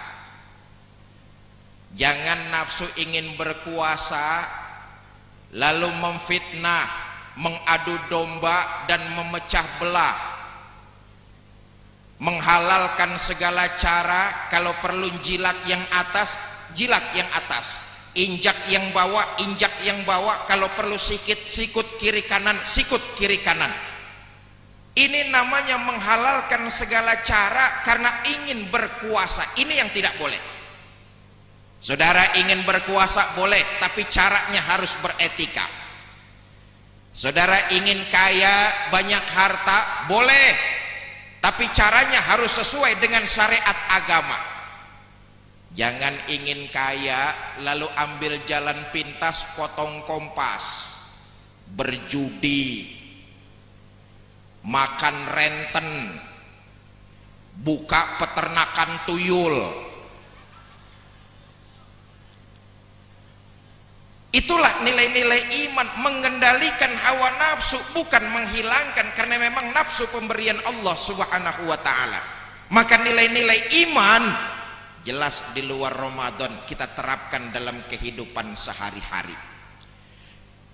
Jangan nafsu ingin berkuasa lalu memfitnah mengadu domba dan memecah belah menghalalkan segala cara. Kalau perlu jilat yang atas jilat yang atas injak yang bawah injak yang bawah kalau perlu sikit sikut kiri kanan sikut kiri kanan. Ini namanya menghalalkan segala cara karena ingin berkuasa. Ini yang tidak boleh. Saudara ingin berkuasa boleh tapi caranya harus beretika Saudara ingin kaya, banyak harta, boleh. Tapi caranya harus sesuai dengan syariat agama. Jangan ingin kaya lalu ambil jalan pintas potong kompas. Berjudi. Makan renten. Buka peternakan tuyul Itulah nilai-nilai iman mengendalikan hawa nafsu bukan menghilangkan karena memang nafsu pemberian Allah Subhanahu wa taala. Maka nilai-nilai iman jelas di luar Ramadan kita terapkan dalam kehidupan sehari-hari.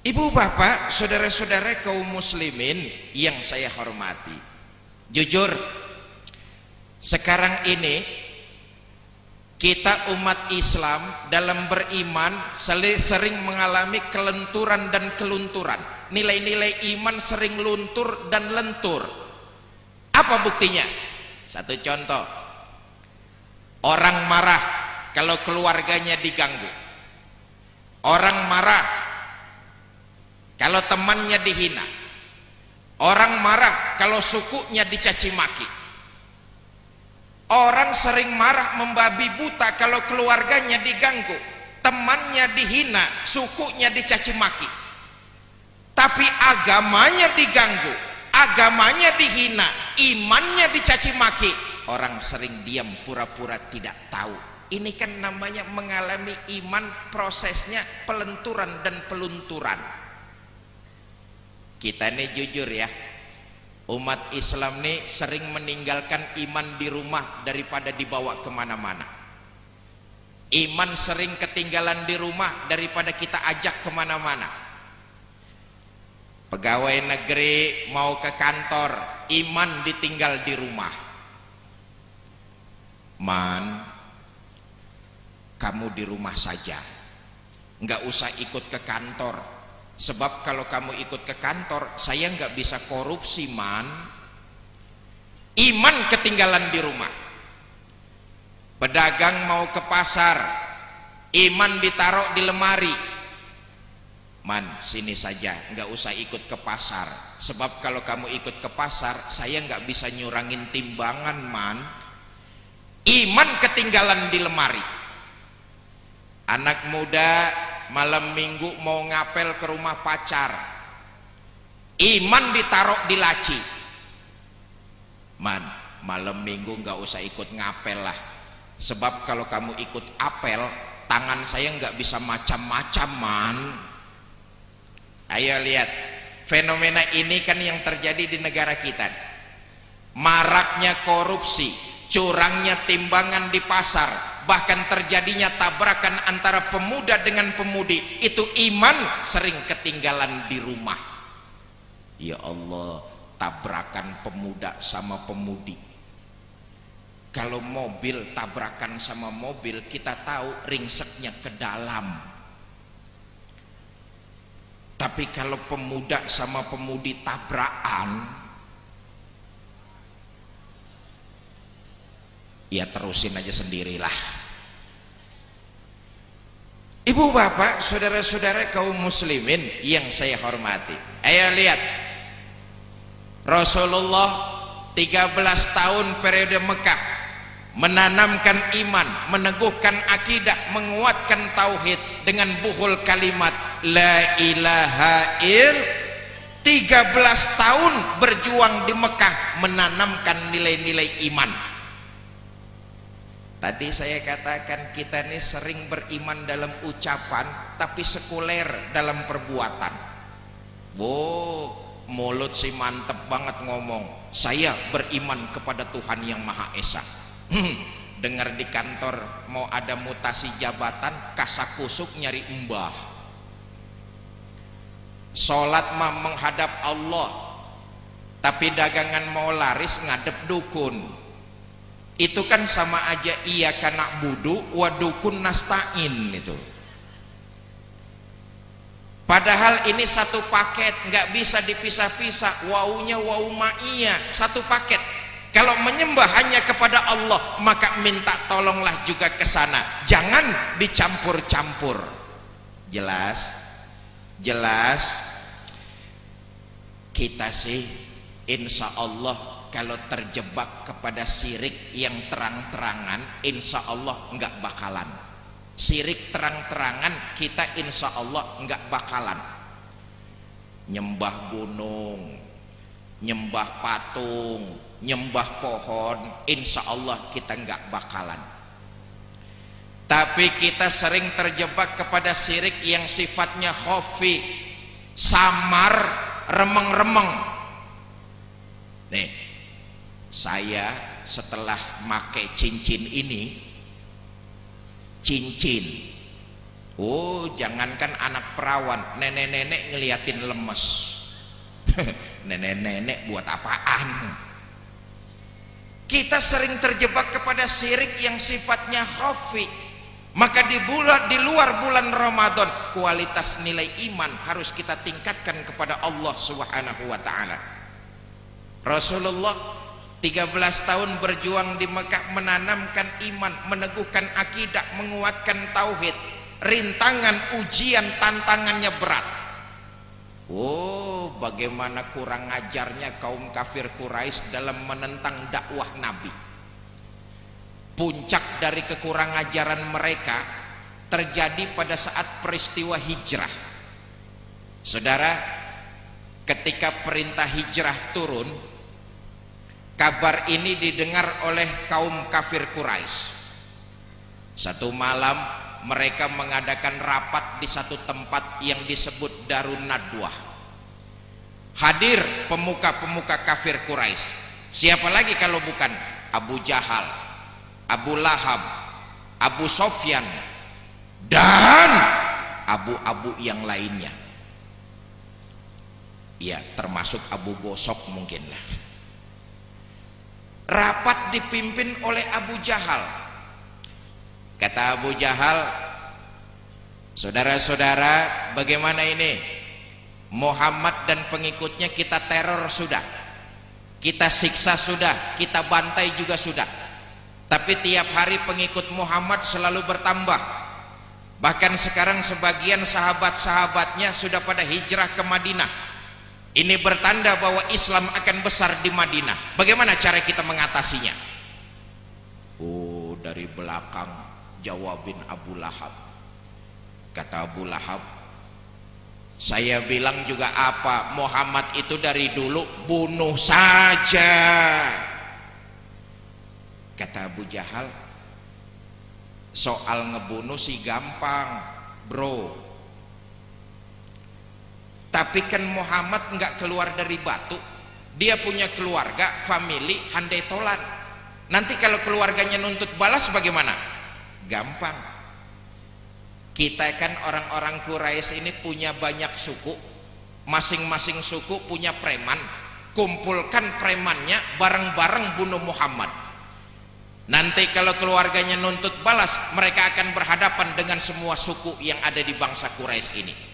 Ibu bapak, saudara-saudara kaum muslimin yang saya hormati. Jujur sekarang ini kita umat Islam dalam beriman sering mengalami kelenturan dan kelunturan. Nilai-nilai iman sering luntur dan lentur. Apa buktinya? Satu contoh. Orang marah kalau keluarganya diganggu. Orang marah kalau temannya dihina. Orang marah kalau sukunya dicaci maki Orang sering marah membabi buta kalau keluarganya diganggu, temannya dihina, sukunya dicaci maki. Tapi agamanya diganggu, agamanya dihina, imannya dicaci maki. Orang sering diam pura-pura tidak tahu. Ini kan namanya mengalami iman prosesnya pelenturan dan pelunturan. Kita ini jujur ya, umat Islam ini sering meninggalkan iman di rumah daripada dibawa ke mana-mana. Iman sering ketinggalan di rumah daripada kita ajak ke mana-mana. Pegawai negeri mau ke kantor iman ditinggal di rumah. Man kamu di rumah saja. Nggak usah ikut ke kantor sebab kalau kamu ikut ke kantor saya nggak bisa korupsi man. Iman ketinggalan di rumah. Pedagang mau ke pasar iman ditaruh di lemari. Man sini saja nggak usah ikut ke pasar. Sebab kalau kamu ikut ke pasar saya nggak bisa nyurangin timbangan man. Iman ketinggalan di lemari. Anak muda malam minggu mau ngapel ke rumah pacar. Iman ditaruh di laci. Man malam minggu nggak usah ikut ngapel lah. Sebab kalau kamu ikut apel tangan saya nggak bisa macam-macam man. Ayo lihat fenomena ini kan yang terjadi di negara kita. Maraknya korupsi curangnya timbangan di pasar bahkan terjadinya tabrakan antara pemuda dengan pemudi. Itu iman sering ketinggalan di rumah. Ya Allah tabrakan pemuda sama pemudi. Kalau mobil tabrakan sama mobil kita tahu ringseknya ke dalam. Tapi kalau pemuda sama pemudi tabrakan ya terusin aja sendirilah. Ibu bapak saudara-saudara kaum muslimin yang saya hormati. Ayo lihat. Rasulullah 13 tahun periode Mekah menanamkan iman, meneguhkan akidah, menguatkan tauhid dengan buhul kalimat la ilaha il. 13 tahun berjuang di Mekah menanamkan nilai-nilai iman. Tadi saya katakan kita ini sering beriman dalam ucapan tapi sekuler dalam perbuatan. Wow, mulut sih mantep banget ngomong. Saya beriman kepada Tuhan yang Maha Esa hmm, dengar di kantor mau ada mutasi jabatan kasak kusuk nyari mbah sholat mah menghadap Allah tapi dagangan mau laris ngadep dukun itu kan sama aja iya karena budu wadukun nastain itu padahal ini satu paket nggak bisa dipisah-pisah waunya wau ma'iyah satu paket kalau menyembah hanya kepada Allah, maka minta tolonglah juga ke sana. Jangan dicampur-campur. Jelas? Jelas? Kita sih insya Allah kalau terjebak kepada sirik yang terang-terangan, insya Allah enggak bakalan. Sirik terang-terangan kita insya Allah enggak bakalan. Nyembah gunung, nyembah patung, nyembah pohon insya Allah kita nggak bakalan tapi kita sering terjebak kepada sirik yang sifatnya khofi samar remeng-remeng nih saya setelah make cincin ini cincin. Oh jangankan anak perawan nenek-nenek ngeliatin lemes. Nenek-nenek buat apaan? Kita sering terjebak kepada sirik yang sifatnya khafi. Maka di bulan di luar bulan Ramadan kualitas nilai iman harus kita tingkatkan kepada Allah Subhanahu wa taala. Rasulullah 13 tahun berjuang di Mekah menanamkan iman, meneguhkan akidah, menguatkan tauhid. Rintangan, ujian, tantangannya berat. Oh, bagaimana kurang ajarnya kaum kafir Quraisy dalam menentang dakwah Nabi. Puncak dari kekurang ajaran mereka terjadi pada saat peristiwa hijrah. Saudara, ketika perintah hijrah turun, kabar ini didengar oleh kaum kafir Quraisy. Satu malam mereka mengadakan rapat di satu tempat yang disebut Darun Nadwah. Hadir pemuka-pemuka kafir Quraisy. Siapa lagi kalau bukan Abu Jahal Abu Lahab Abu Sofyan dan abu-abu yang lainnya. Ya termasuk Abu Gosok mungkin lah rapat dipimpin oleh Abu Jahal. Kata Abu Jahal saudara-saudara bagaimana ini? Muhammad dan pengikutnya kita teror sudah. Kita siksa sudah kita bantai juga sudah. Tapi tiap hari pengikut Muhammad selalu bertambah. Bahkan sekarang sebagian sahabat-sahabatnya sudah pada hijrah ke Madinah ini bertanda bahwa Islam akan besar di Madinah. Bagaimana cara kita mengatasinya? Oh dari belakang jawabin Abu Lahab. Kata Abu Lahab saya bilang juga apa? Muhammad itu dari dulu bunuh saja. Kata Abu Jahal soal ngebunuh sih gampang bro tapi kan Muhammad nggak keluar dari batu. Dia punya keluarga family handai tolan. Nanti kalau keluarganya nuntut balas bagaimana? Gampang. Kita kan orang-orang Quraisy ini punya banyak suku. Masing-masing suku punya preman. Kumpulkan premannya bareng-bareng bunuh Muhammad. Nanti kalau keluarganya nuntut balas mereka akan berhadapan dengan semua suku yang ada di bangsa Quraisy ini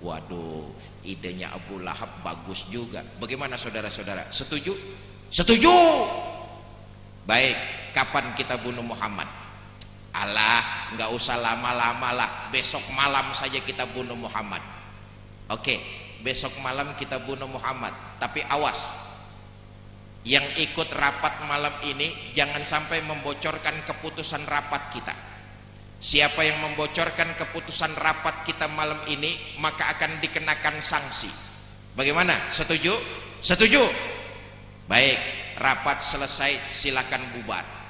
waduh idenya Abu Lahab bagus juga. Bagaimana saudara-saudara? Setuju? setuju! Baik kapan kita bunuh Muhammad? Allah nggak usah lama-lama lah. Besok malam saja kita bunuh Muhammad. Oke besok malam kita bunuh Muhammad. Tapi awas yang ikut rapat malam ini jangan sampai membocorkan keputusan rapat kita siapa yang membocorkan keputusan rapat kita malam ini maka akan dikenakan sanksi bagaimana setuju setuju baik rapat selesai silakan bubar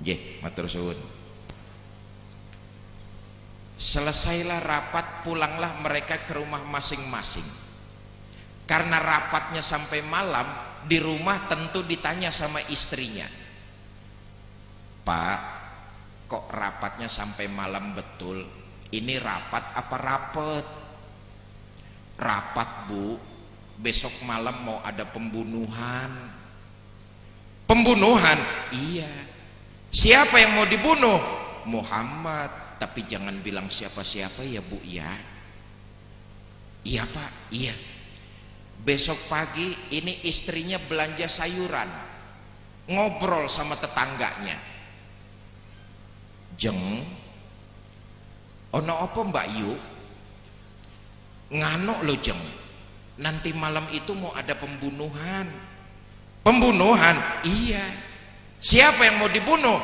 Nggih, matur suwun. Selesailah rapat, pulanglah mereka ke rumah masing-masing. Karena rapatnya sampai malam, di rumah tentu ditanya sama istrinya. Pak, kok rapatnya sampai malam betul? Ini rapat apa rapet? Rapat, Bu. Besok malam mau ada pembunuhan. Pembunuhan? Iya Siapa yang mau dibunuh? Muhammad. Tapi jangan bilang siapa-siapa ya bu ya. Iya pak, iya. Besok pagi ini istrinya belanja sayuran. Ngobrol sama tetangganya. Jeng. Ono apa mbak Yu? Ngano lo jeng. Nanti malam itu mau ada pembunuhan. Pembunuhan? Iya Siapa yang mau dibunuh?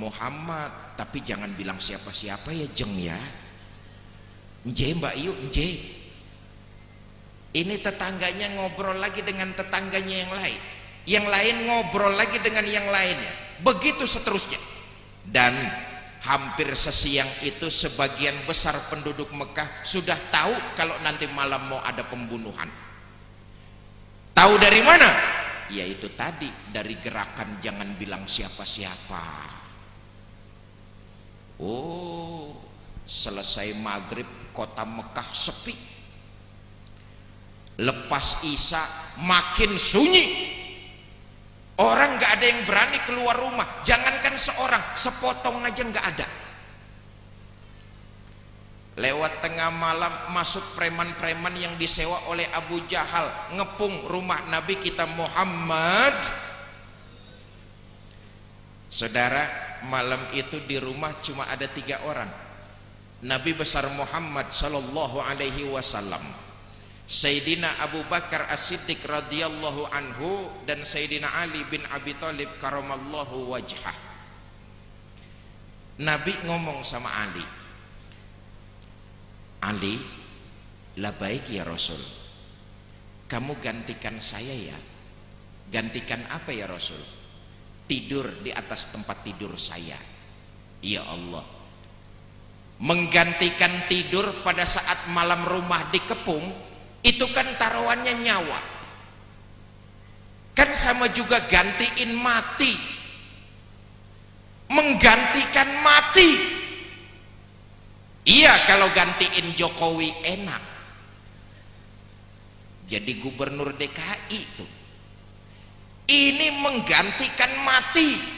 Muhammad. Tapi jangan bilang siapa-siapa ya jeng ya. Nje Mbak Yu, nje. Ini tetangganya ngobrol lagi dengan tetangganya yang lain. Yang lain ngobrol lagi dengan yang lainnya. Begitu seterusnya. Dan hampir sesiang itu sebagian besar penduduk Mekah sudah tahu kalau nanti malam mau ada pembunuhan. Tahu dari mana? yaitu tadi dari gerakan jangan bilang siapa-siapa oh selesai maghrib kota Mekah sepi lepas Isa makin sunyi ada yang berani keluar rumah. Jangankan seorang sepotong aja gak ada. Lewat tengah malam masuk preman-preman yang disewa oleh Abu Jahal. Ngepung rumah Nabi kita Muhammad. Saudara malam itu di rumah cuma ada tiga orang. Nabi besar Muhammad sallallahu alaihi wasallam Sayyidina Abu Bakar As-Siddiq radhiyallahu anhu dan Sayyidina Ali bin Abi Thalib karamallahu wajhah. Nabi ngomong sama Ali Ali lah baik ya Rasul. Kamu gantikan saya ya. Gantikan apa ya Rasul? Tidur di atas tempat tidur saya. Ya Allah. Menggantikan tidur pada saat malam rumah dikepung itu kan taruhannya nyawa kan sama juga gantiin mati menggantikan mati Iya kalau gantiin Jokowi enak. Jadi gubernur DKI itu. Ini menggantikan mati.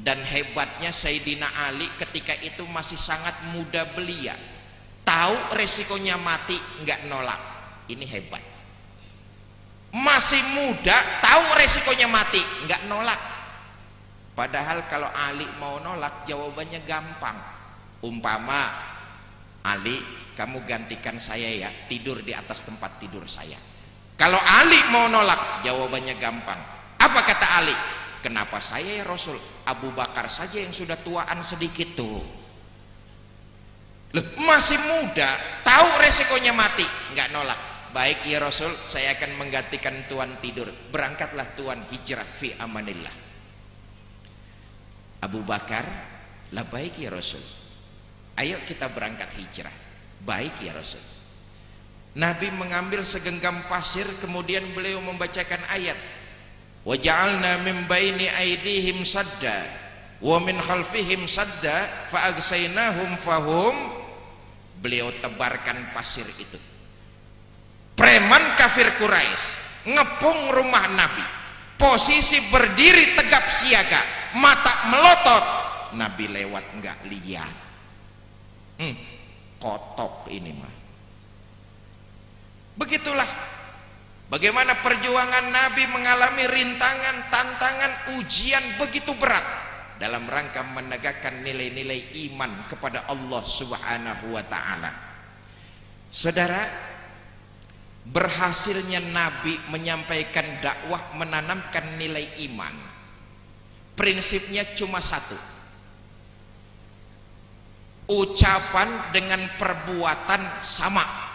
dan hebatnya Sayyidina Ali ketika itu masih sangat muda belia tahu resikonya mati nggak nolak ini hebat masih muda tahu resikonya mati nggak nolak padahal kalau Ali mau nolak jawabannya gampang umpama Ali kamu gantikan saya ya tidur di atas tempat tidur saya kalau Ali mau nolak jawabannya gampang apa kata Ali Kenapa saya ya Rasul? Abu Bakar saja yang sudah tuaan sedikit tuh. Loh, masih muda, tahu resikonya mati, nggak nolak. Baik ya Rasul, saya akan menggantikan tuan tidur. Berangkatlah tuan hijrah fi amanillah. Abu Bakar, lah baik ya Rasul. Ayo kita berangkat hijrah. Baik ya Rasul. Nabi mengambil segenggam pasir kemudian beliau membacakan ayat waja'alna min baini aydihim sadda wa min khalfihim sadda fa agsaynahum fahum beliau tebarkan pasir itu preman kafir Quraisy ngepung rumah Nabi. Posisi berdiri tegap siaga mata melotot. Nabi lewat enggak lihat. Hmm, kotok ini mah. Begitulah. Bagaimana perjuangan Nabi mengalami rintangan, tantangan, ujian begitu berat dalam rangka menegakkan nilai-nilai iman kepada Allah Subhanahu wa taala. Saudara, berhasilnya Nabi menyampaikan dakwah menanamkan nilai iman. Prinsipnya cuma satu. Ucapan dengan perbuatan sama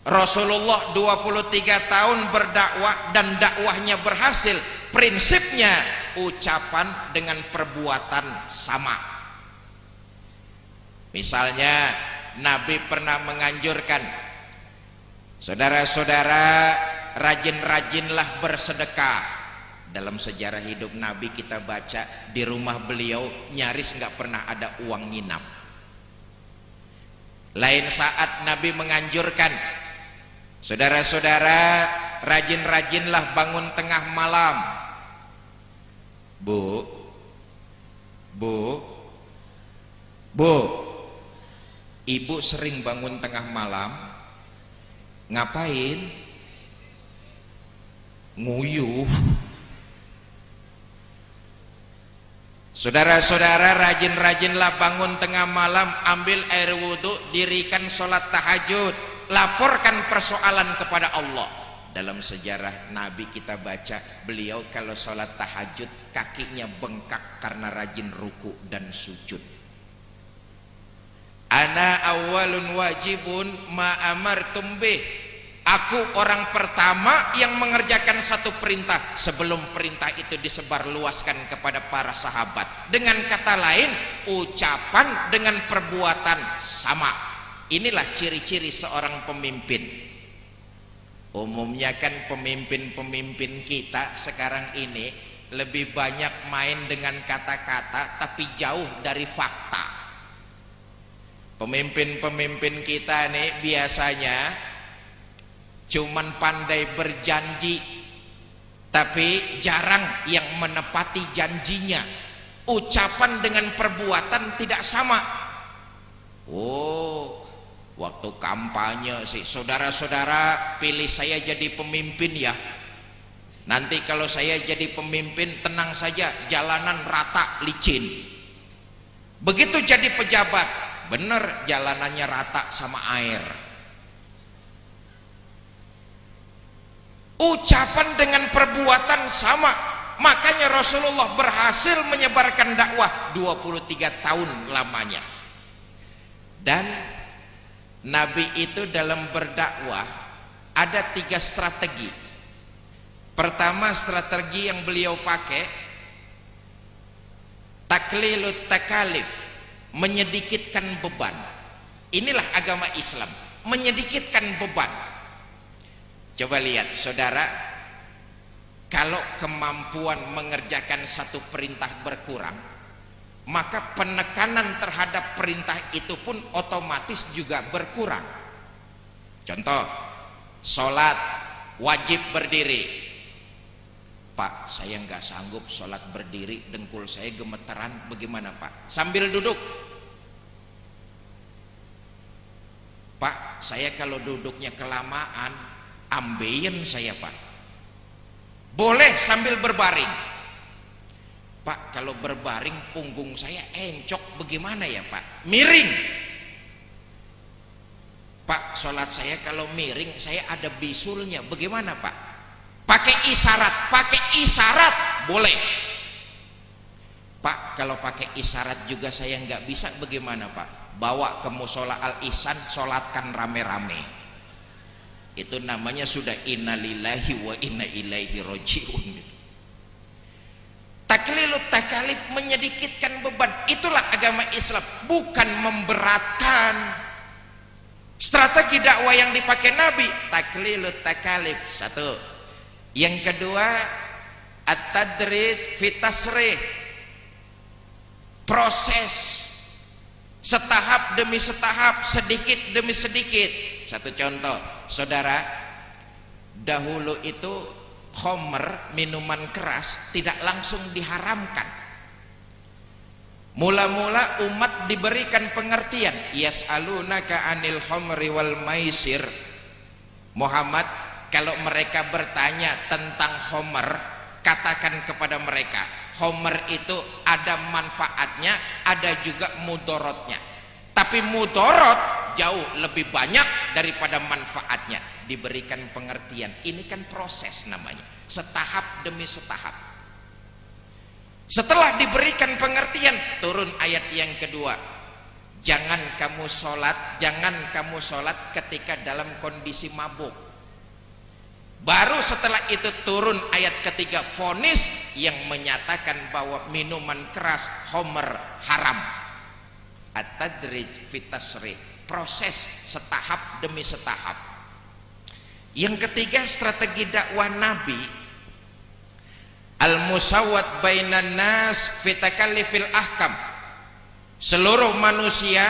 Rasulullah 23 tahun berdakwah dan dakwahnya berhasil prinsipnya ucapan dengan perbuatan sama misalnya Nabi pernah menganjurkan saudara-saudara rajin-rajinlah bersedekah dalam sejarah hidup Nabi kita baca di rumah beliau nyaris nggak pernah ada uang nginap lain saat Nabi menganjurkan Saudara-saudara, rajin-rajinlah bangun tengah malam. Bu. Bu. Bu. Ibu sering bangun tengah malam. Ngapain? Nguyuh. Saudara-saudara rajin-rajinlah bangun tengah malam Ambil air wudhu Dirikan sholat tahajud laporkan persoalan kepada Allah dalam sejarah Nabi kita baca beliau kalau sholat tahajud kakinya bengkak karena rajin ruku dan sujud ana awalun wajibun ma amartum bih aku orang pertama yang mengerjakan satu perintah sebelum perintah itu disebar luaskan kepada para sahabat dengan kata lain ucapan dengan perbuatan sama Inilah ciri-ciri seorang pemimpin. Umumnya kan pemimpin-pemimpin kita sekarang ini lebih banyak main dengan kata-kata tapi jauh dari fakta. Pemimpin-pemimpin kita nih biasanya cuman pandai berjanji tapi jarang yang menepati janjinya. Ucapan dengan perbuatan tidak sama. Oh, waktu kampanye sih saudara-saudara pilih saya jadi pemimpin ya nanti kalau saya jadi pemimpin tenang saja jalanan rata licin begitu jadi pejabat benar jalanannya rata sama air. Ucapan dengan perbuatan sama. Makanya Rasulullah berhasil menyebarkan dakwah 23 tahun lamanya. Dan Nabi itu dalam berdakwah ada tiga strategi. Pertama strategi yang beliau pakai taklilut takalif, menyedikitkan beban. Inilah agama Islam, menyedikitkan beban. Coba lihat saudara, kalau kemampuan mengerjakan satu perintah berkurang, maka penekanan terhadap perintah itu pun otomatis juga berkurang contoh sholat wajib berdiri Pak saya nggak sanggup sholat berdiri dengkul saya gemeteran bagaimana Pak? Sambil duduk. Pak saya kalau duduknya kelamaan ambeien saya Pak. Boleh sambil berbaring. Pak kalau berbaring punggung saya encok bagaimana ya Pak? Miring. Pak sholat saya kalau miring saya ada bisulnya bagaimana Pak pakai isyarat pakai isyarat. Boleh. Pak kalau pakai isyarat juga saya nggak bisa bagaimana Pak? Bawa ke musola al ihsan sholatkan rame-rame. Itu namanya sudah innalillahi wa inna ilaihi rojiun. Taklilut takalif menyedikitkan beban. Itulah agama Islam bukan memberatkan. Strategi dakwah yang dipakai Nabi taklilut takalif. Satu yang kedua at-tadrid fitasrih proses setahap demi setahap sedikit demi sedikit. Satu contoh saudara dahulu itu homer minuman keras tidak langsung diharamkan. Mula-mula umat diberikan pengertian yas'alunaka anil homri wal maisir. Muhammad kalau mereka bertanya tentang Homer katakan kepada mereka Homer itu ada manfaatnya ada juga mudorotnya. Tapi mudorot jauh lebih banyak daripada manfaatnya. Diberikan pengertian. Ini kan proses namanya. Setahap demi setahap. Setelah diberikan pengertian turun ayat yang kedua. Jangan kamu sholat jangan kamu sholat ketika dalam kondisi mabuk Baru setelah itu turun ayat ketiga fonis yang menyatakan bahwa minuman keras homer haram. At-tadrij fitasri proses setahap demi setahap. Yang ketiga strategi dakwah Nabi al-musawwat bainan nas fitakallifil ahkam. Seluruh manusia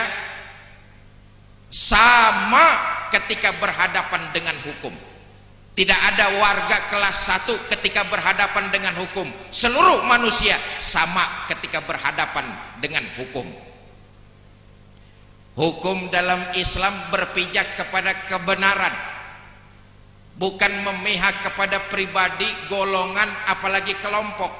sama ketika berhadapan dengan hukum tidak ada warga kelas satu ketika berhadapan dengan hukum. Seluruh manusia sama ketika berhadapan dengan hukum. Hukum dalam Islam berpijak kepada kebenaran. Bukan memihak kepada pribadi, golongan, apalagi kelompok.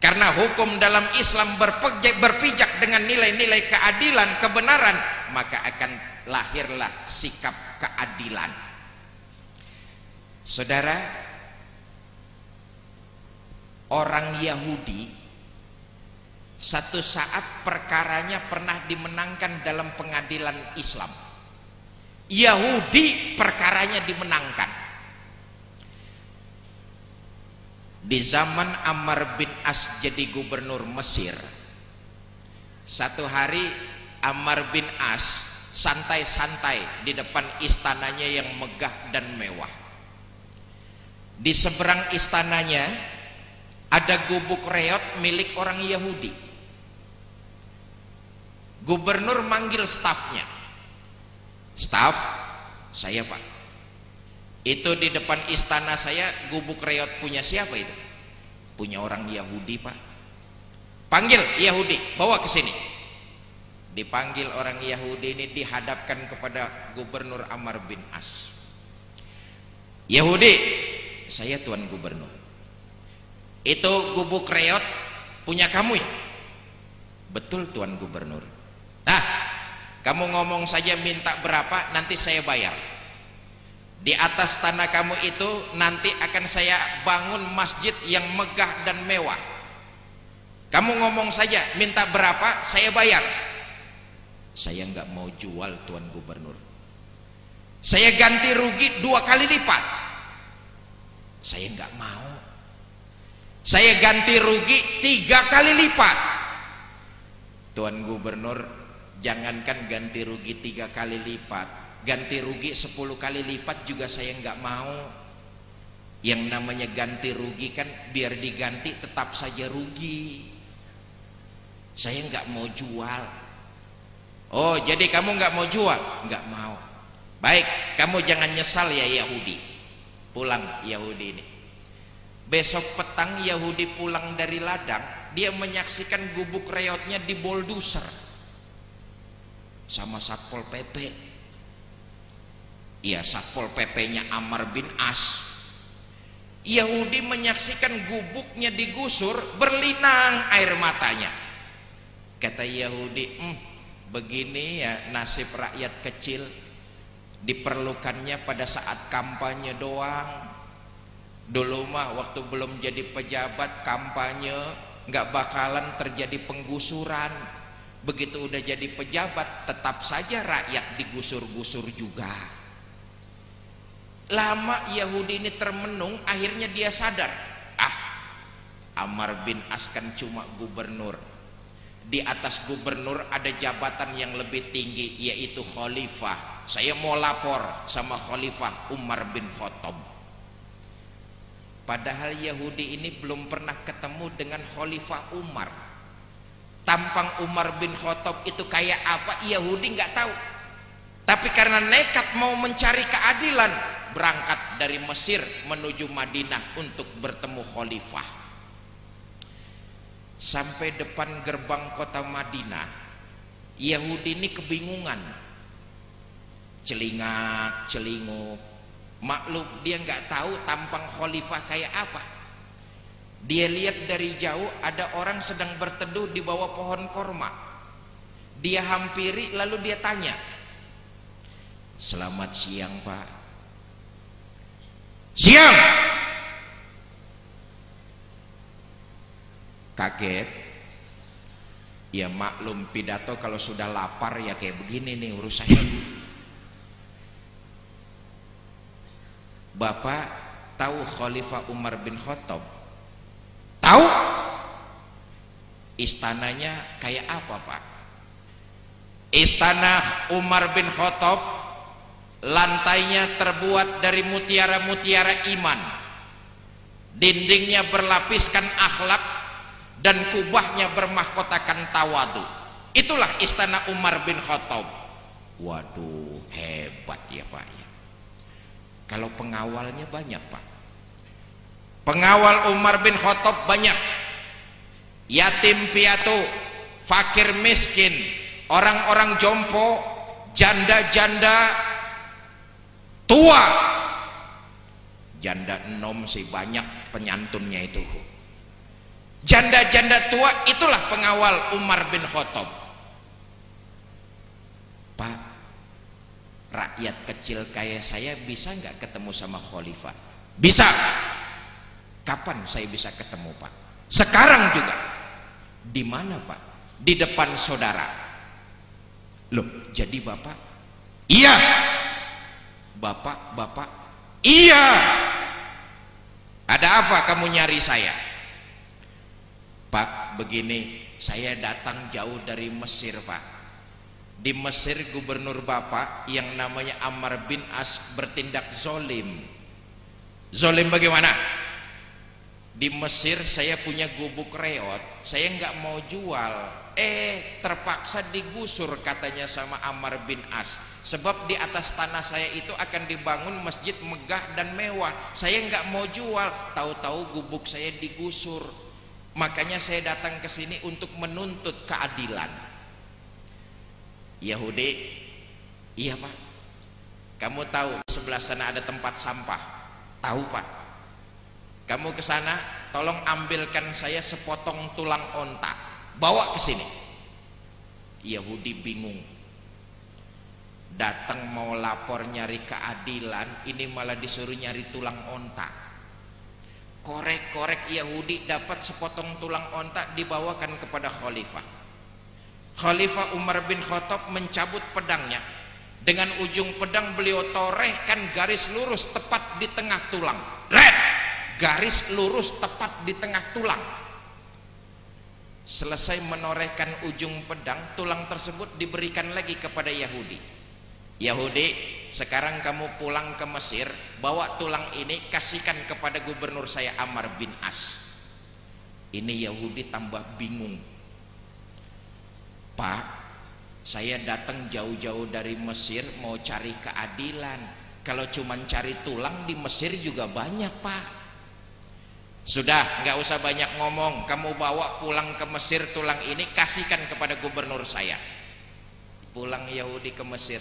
Karena hukum dalam Islam berpijak, berpijak dengan nilai-nilai keadilan, kebenaran, maka akan lahirlah sikap keadilan Saudara, orang Yahudi satu saat perkaranya pernah dimenangkan dalam pengadilan Islam. Yahudi perkaranya dimenangkan. Di zaman Ammar bin As jadi gubernur Mesir. Satu hari Ammar bin As santai-santai di depan istananya yang megah dan mewah di seberang istananya ada gubuk reot milik orang Yahudi. Gubernur manggil stafnya staf saya pak. Itu di depan istana saya gubuk reot punya siapa itu? Punya orang Yahudi pak. Panggil Yahudi bawa ke sini. Dipanggil orang Yahudi ini dihadapkan kepada gubernur Amr bin As. Yahudi saya tuan gubernur. Itu gubuk reot punya kamu ya? Betul tuan gubernur. Nah kamu ngomong saja minta berapa nanti saya bayar. Di atas tanah kamu itu nanti akan saya bangun masjid yang megah dan mewah. Kamu ngomong saja minta berapa saya bayar. Saya nggak mau jual tuan gubernur. Saya ganti rugi dua kali lipat saya nggak mau. Saya ganti rugi tiga kali lipat. Tuan Gubernur jangankan ganti rugi tiga kali lipat ganti rugi sepuluh kali lipat juga saya nggak mau. Yang namanya ganti rugi kan biar diganti tetap saja rugi. Saya nggak mau jual. Oh jadi kamu nggak mau jual? Nggak mau. Baik kamu jangan nyesal ya Yahudi pulang Yahudi ini. Besok petang Yahudi pulang dari ladang dia menyaksikan gubuk reotnya di bolduser sama Satpol PP iya Satpol PP-nya Amr bin As. Yahudi menyaksikan gubuknya digusur berlinang air matanya. Kata Yahudi hmm, begini ya nasib rakyat kecil diperlukannya pada saat kampanye doang. Dulu mah waktu belum jadi pejabat kampanye nggak bakalan terjadi penggusuran. Begitu udah jadi pejabat tetap saja rakyat digusur-gusur juga. Lama Yahudi ini termenung akhirnya dia sadar ah Amar bin As kan cuma gubernur. Di atas gubernur ada jabatan yang lebih tinggi yaitu khalifah saya mau lapor sama khalifah Umar bin Khattab. Padahal Yahudi ini belum pernah ketemu dengan khalifah Umar. Tampang Umar bin Khattab itu kayak apa Yahudi nggak tahu. Tapi karena nekat mau mencari keadilan berangkat dari Mesir menuju Madinah untuk bertemu khalifah. Sampai depan gerbang kota Madinah Yahudi ini kebingungan celingak celinguk maklum dia nggak tahu tampang khalifah kayak apa. Dia lihat dari jauh ada orang sedang berteduh di bawah pohon korma. Dia hampiri lalu dia tanya selamat siang pak. Siang! Kaget. Ya maklum pidato kalau sudah lapar ya kayak begini nih urusannya Bapak tahu Khalifah Umar bin Khattab? Tahu. Istananya kayak apa Pak? Istana Umar bin Khattab lantainya terbuat dari mutiara-mutiara iman. Dindingnya berlapiskan akhlak dan kubahnya bermahkotakan tawadu. Itulah istana Umar bin Khattab. Waduh hebat ya Pak kalau pengawalnya banyak Pak. Pengawal Umar bin Khattab banyak. Yatim piatu fakir miskin orang-orang jompo janda-janda tua. Janda enom sih banyak penyantunnya itu. Janda-janda tua itulah pengawal Umar bin Khattab. Pak rakyat kecil kayak saya bisa nggak ketemu sama khalifah? Bisa. Kapan saya bisa ketemu Pak? Sekarang juga. Di mana Pak? Di depan saudara. Loh jadi Bapak? Iya. Bapak Bapak iya. Ada apa kamu nyari saya? Pak begini. Saya datang jauh dari Mesir Pak di Mesir gubernur Bapak yang namanya Ammar bin As bertindak zolim. Zolim bagaimana? Di Mesir saya punya gubuk reot saya nggak mau jual. Eh terpaksa digusur katanya sama Ammar bin As. Sebab di atas tanah saya itu akan dibangun masjid megah dan mewah. Saya nggak mau jual. Tahu-tahu gubuk saya digusur. Makanya saya datang ke sini untuk menuntut keadilan Yahudi. Iya pak. Kamu tahu sebelah sana ada tempat sampah? Tahu pak. Kamu ke sana tolong ambilkan saya sepotong tulang onta. Bawa ke sini. Yahudi bingung. Datang mau lapor nyari keadilan ini malah disuruh nyari tulang onta. Korek-korek Yahudi dapat sepotong tulang ontak dibawakan kepada khalifah khalifah Umar bin Khattab mencabut pedangnya. Dengan ujung pedang beliau torehkan garis lurus tepat di tengah tulang. Red! Garis lurus tepat di tengah tulang. Selesai menorehkan ujung pedang tulang tersebut diberikan lagi kepada Yahudi. Yahudi sekarang kamu pulang ke Mesir bawa tulang ini kasihkan kepada gubernur saya Amr bin As. Ini Yahudi tambah bingung Pak saya datang jauh-jauh dari Mesir mau cari keadilan. Kalau cuma cari tulang di Mesir juga banyak Pak. Sudah nggak usah banyak ngomong. Kamu bawa pulang ke Mesir tulang ini kasihkan kepada gubernur saya. Pulang Yahudi ke Mesir.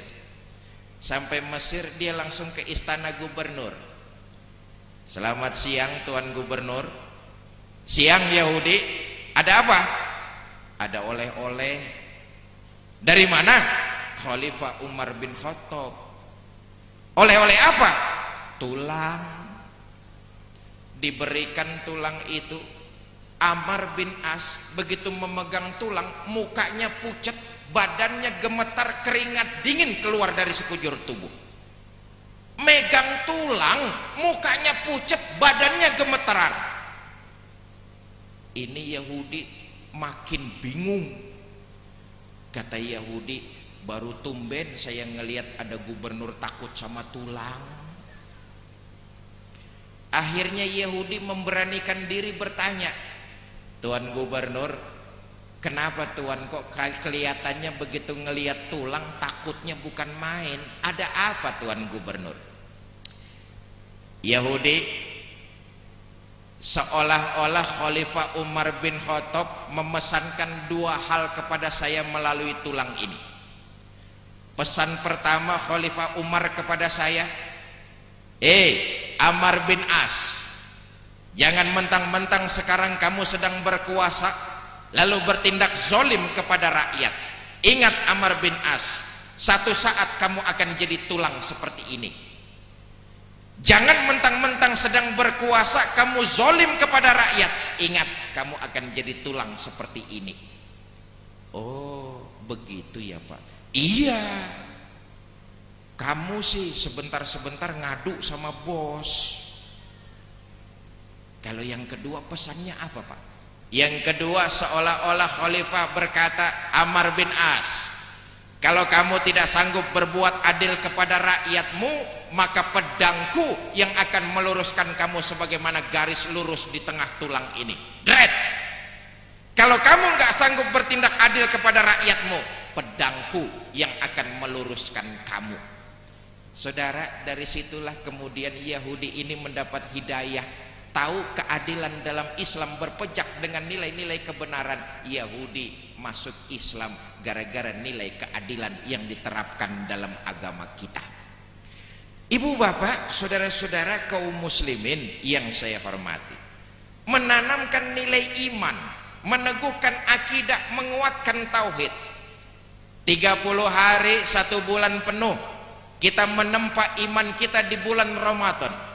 Sampai Mesir dia langsung ke istana gubernur. Selamat siang tuan gubernur. Siang Yahudi. Ada apa? Ada oleh-oleh dari mana? Khalifah Umar bin Khattab. Oleh-oleh apa? Tulang. Diberikan tulang itu Amar bin As. Begitu memegang tulang mukanya pucat badannya gemetar keringat dingin keluar dari sekujur tubuh. Megang tulang mukanya pucat badannya gemeteran ini Yahudi makin bingung kata Yahudi baru tumben saya ngelihat ada gubernur takut sama tulang akhirnya Yahudi memberanikan diri bertanya Tuan Gubernur Kenapa Tuhan kok kelihatannya begitu ngelihat tulang takutnya bukan main? Ada apa Tuan Gubernur? Yahudi seolah-olah Khalifah Umar bin Khattab memesankan dua hal kepada saya melalui tulang ini. Pesan pertama Khalifah Umar kepada saya, "Eh, Amar bin As, jangan mentang-mentang sekarang kamu sedang berkuasa lalu bertindak zolim kepada rakyat ingat Amar bin As satu saat kamu akan jadi tulang seperti ini jangan mentang-mentang sedang berkuasa kamu zolim kepada rakyat. Ingat kamu akan jadi tulang seperti ini. Oh begitu ya pak. Iya. Kamu sih sebentar-sebentar ngadu sama bos. Kalau yang kedua pesannya apa pak? Yang kedua seolah-olah khalifah berkata Amar bin As kalau kamu tidak sanggup berbuat adil kepada rakyatmu maka pedangku yang akan meluruskan kamu sebagaimana garis lurus di tengah tulang ini. Dread kalau kamu nggak sanggup bertindak adil kepada rakyatmu pedangku yang akan meluruskan kamu. Saudara dari situlah kemudian Yahudi ini mendapat hidayah tahu keadilan dalam Islam berpejak dengan nilai-nilai kebenaran. Yahudi masuk Islam gara-gara nilai keadilan yang diterapkan dalam agama kita. Ibu bapak saudara-saudara kaum muslimin yang saya hormati menanamkan nilai iman meneguhkan akidah menguatkan tauhid. 30 hari satu bulan penuh kita menempa iman kita di bulan Ramadan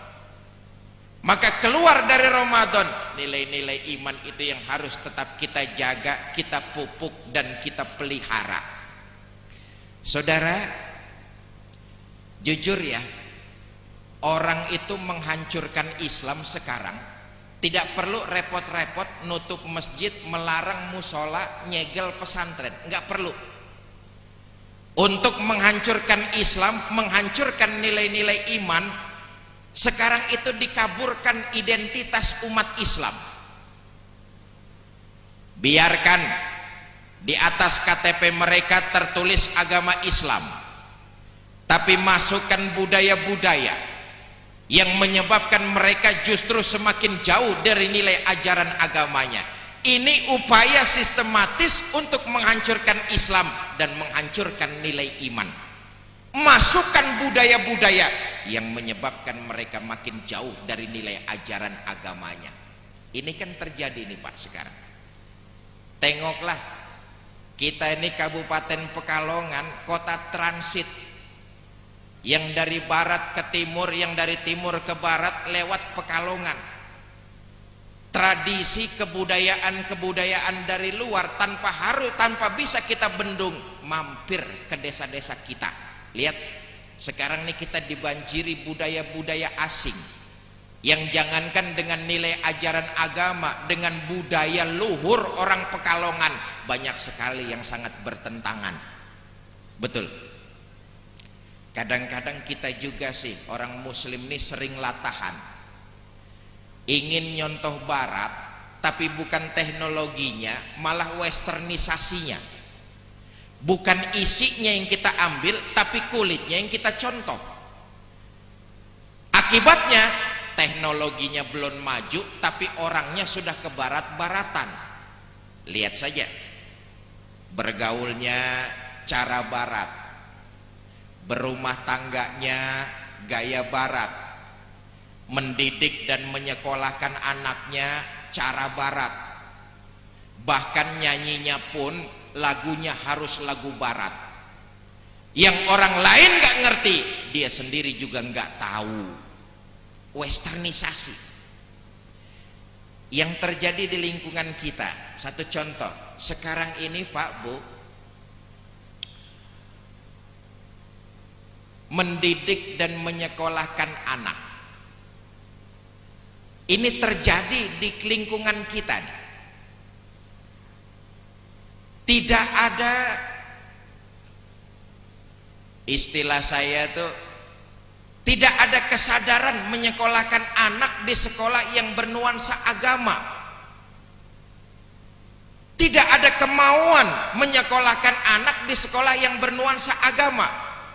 maka keluar dari Ramadan. Nilai-nilai iman itu yang harus tetap kita jaga kita pupuk dan kita pelihara. Saudara jujur ya orang itu menghancurkan Islam sekarang. Tidak perlu repot-repot nutup masjid melarang musola nyegel pesantren. Nggak perlu. Untuk menghancurkan Islam menghancurkan nilai-nilai iman sekarang itu dikaburkan identitas umat Islam. Biarkan di atas KTP mereka tertulis agama Islam. Tapi masukkan budaya-budaya yang menyebabkan mereka justru semakin jauh dari nilai ajaran agamanya. Ini upaya sistematis untuk menghancurkan Islam dan menghancurkan nilai iman masukkan budaya-budaya yang menyebabkan mereka makin jauh dari nilai ajaran agamanya. Ini kan terjadi nih Pak sekarang. Tengoklah kita ini Kabupaten Pekalongan kota transit. Yang dari barat ke timur yang dari timur ke barat lewat Pekalongan. Tradisi kebudayaan-kebudayaan dari luar tanpa harus tanpa bisa kita bendung mampir ke desa-desa kita lihat sekarang ini kita dibanjiri budaya-budaya asing yang jangankan dengan nilai ajaran agama dengan budaya luhur orang pekalongan. Banyak sekali yang sangat bertentangan. Betul. Kadang-kadang kita juga sih orang muslim ini sering latahan. Ingin nyontoh barat tapi bukan teknologinya malah westernisasinya bukan isinya yang kita ambil tapi kulitnya yang kita contoh. Akibatnya teknologinya belum maju tapi orangnya sudah ke barat-baratan. Lihat saja. Bergaulnya cara barat. Berumah tangganya gaya barat. Mendidik dan menyekolahkan anaknya cara barat. Bahkan nyanyinya pun lagunya harus lagu barat. Yang orang lain gak ngerti dia sendiri juga gak tahu. Westernisasi. Yang terjadi di lingkungan kita satu contoh. Sekarang ini Pak Bu mendidik dan menyekolahkan anak. Ini terjadi di lingkungan kita tidak ada. Istilah saya tuh tidak ada kesadaran menyekolahkan anak di sekolah yang bernuansa agama. Tidak ada kemauan menyekolahkan anak di sekolah yang bernuansa agama.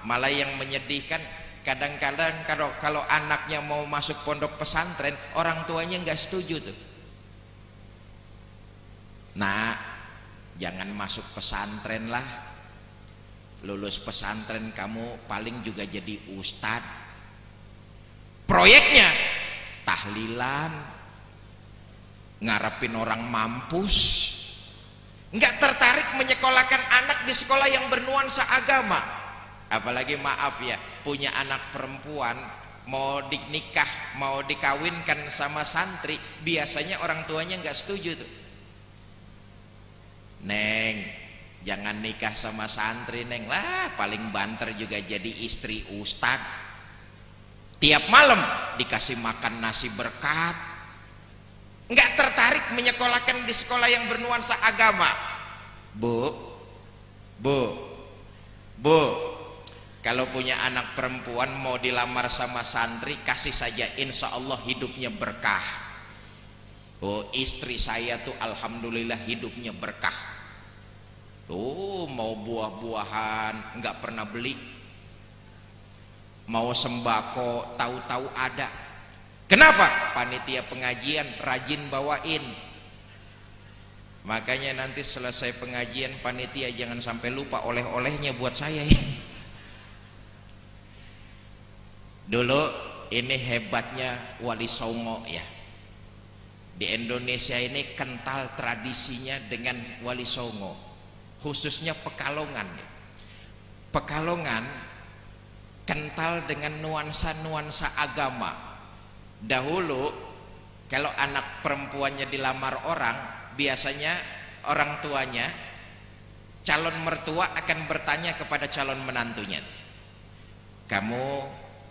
Malah yang menyedihkan kadang-kadang kalau kalau anaknya mau masuk pondok pesantren orang tuanya nggak setuju tuh. Nah jangan masuk pesantren lah. Lulus pesantren kamu paling juga jadi ustad proyeknya tahlilan ngarepin orang mampus. Nggak tertarik menyekolahkan anak di sekolah yang bernuansa agama. Apalagi maaf ya punya anak perempuan mau dinikah mau dikawinkan sama santri biasanya orang tuanya nggak setuju tuh neng jangan nikah sama santri neng. Lah paling banter juga jadi istri ustad. Tiap malam dikasih makan nasi berkat. Nggak tertarik menyekolahkan di sekolah yang bernuansa agama. Bu bu bu kalau punya anak perempuan mau dilamar sama santri kasih saja insya Allah hidupnya berkah. Oh istri saya tuh Alhamdulillah hidupnya berkah oh mau buah-buahan nggak pernah beli. Mau sembako tahu-tahu ada. Kenapa? Panitia pengajian rajin bawain. Makanya nanti selesai pengajian panitia jangan sampai lupa oleh-olehnya buat saya ya dulu ini hebatnya Wali Songo ya. Di Indonesia ini kental tradisinya dengan Wali Songo khususnya Pekalongan. Pekalongan kental dengan nuansa-nuansa agama. Dahulu kalau anak perempuannya dilamar orang biasanya orang tuanya calon mertua akan bertanya kepada calon menantunya. Kamu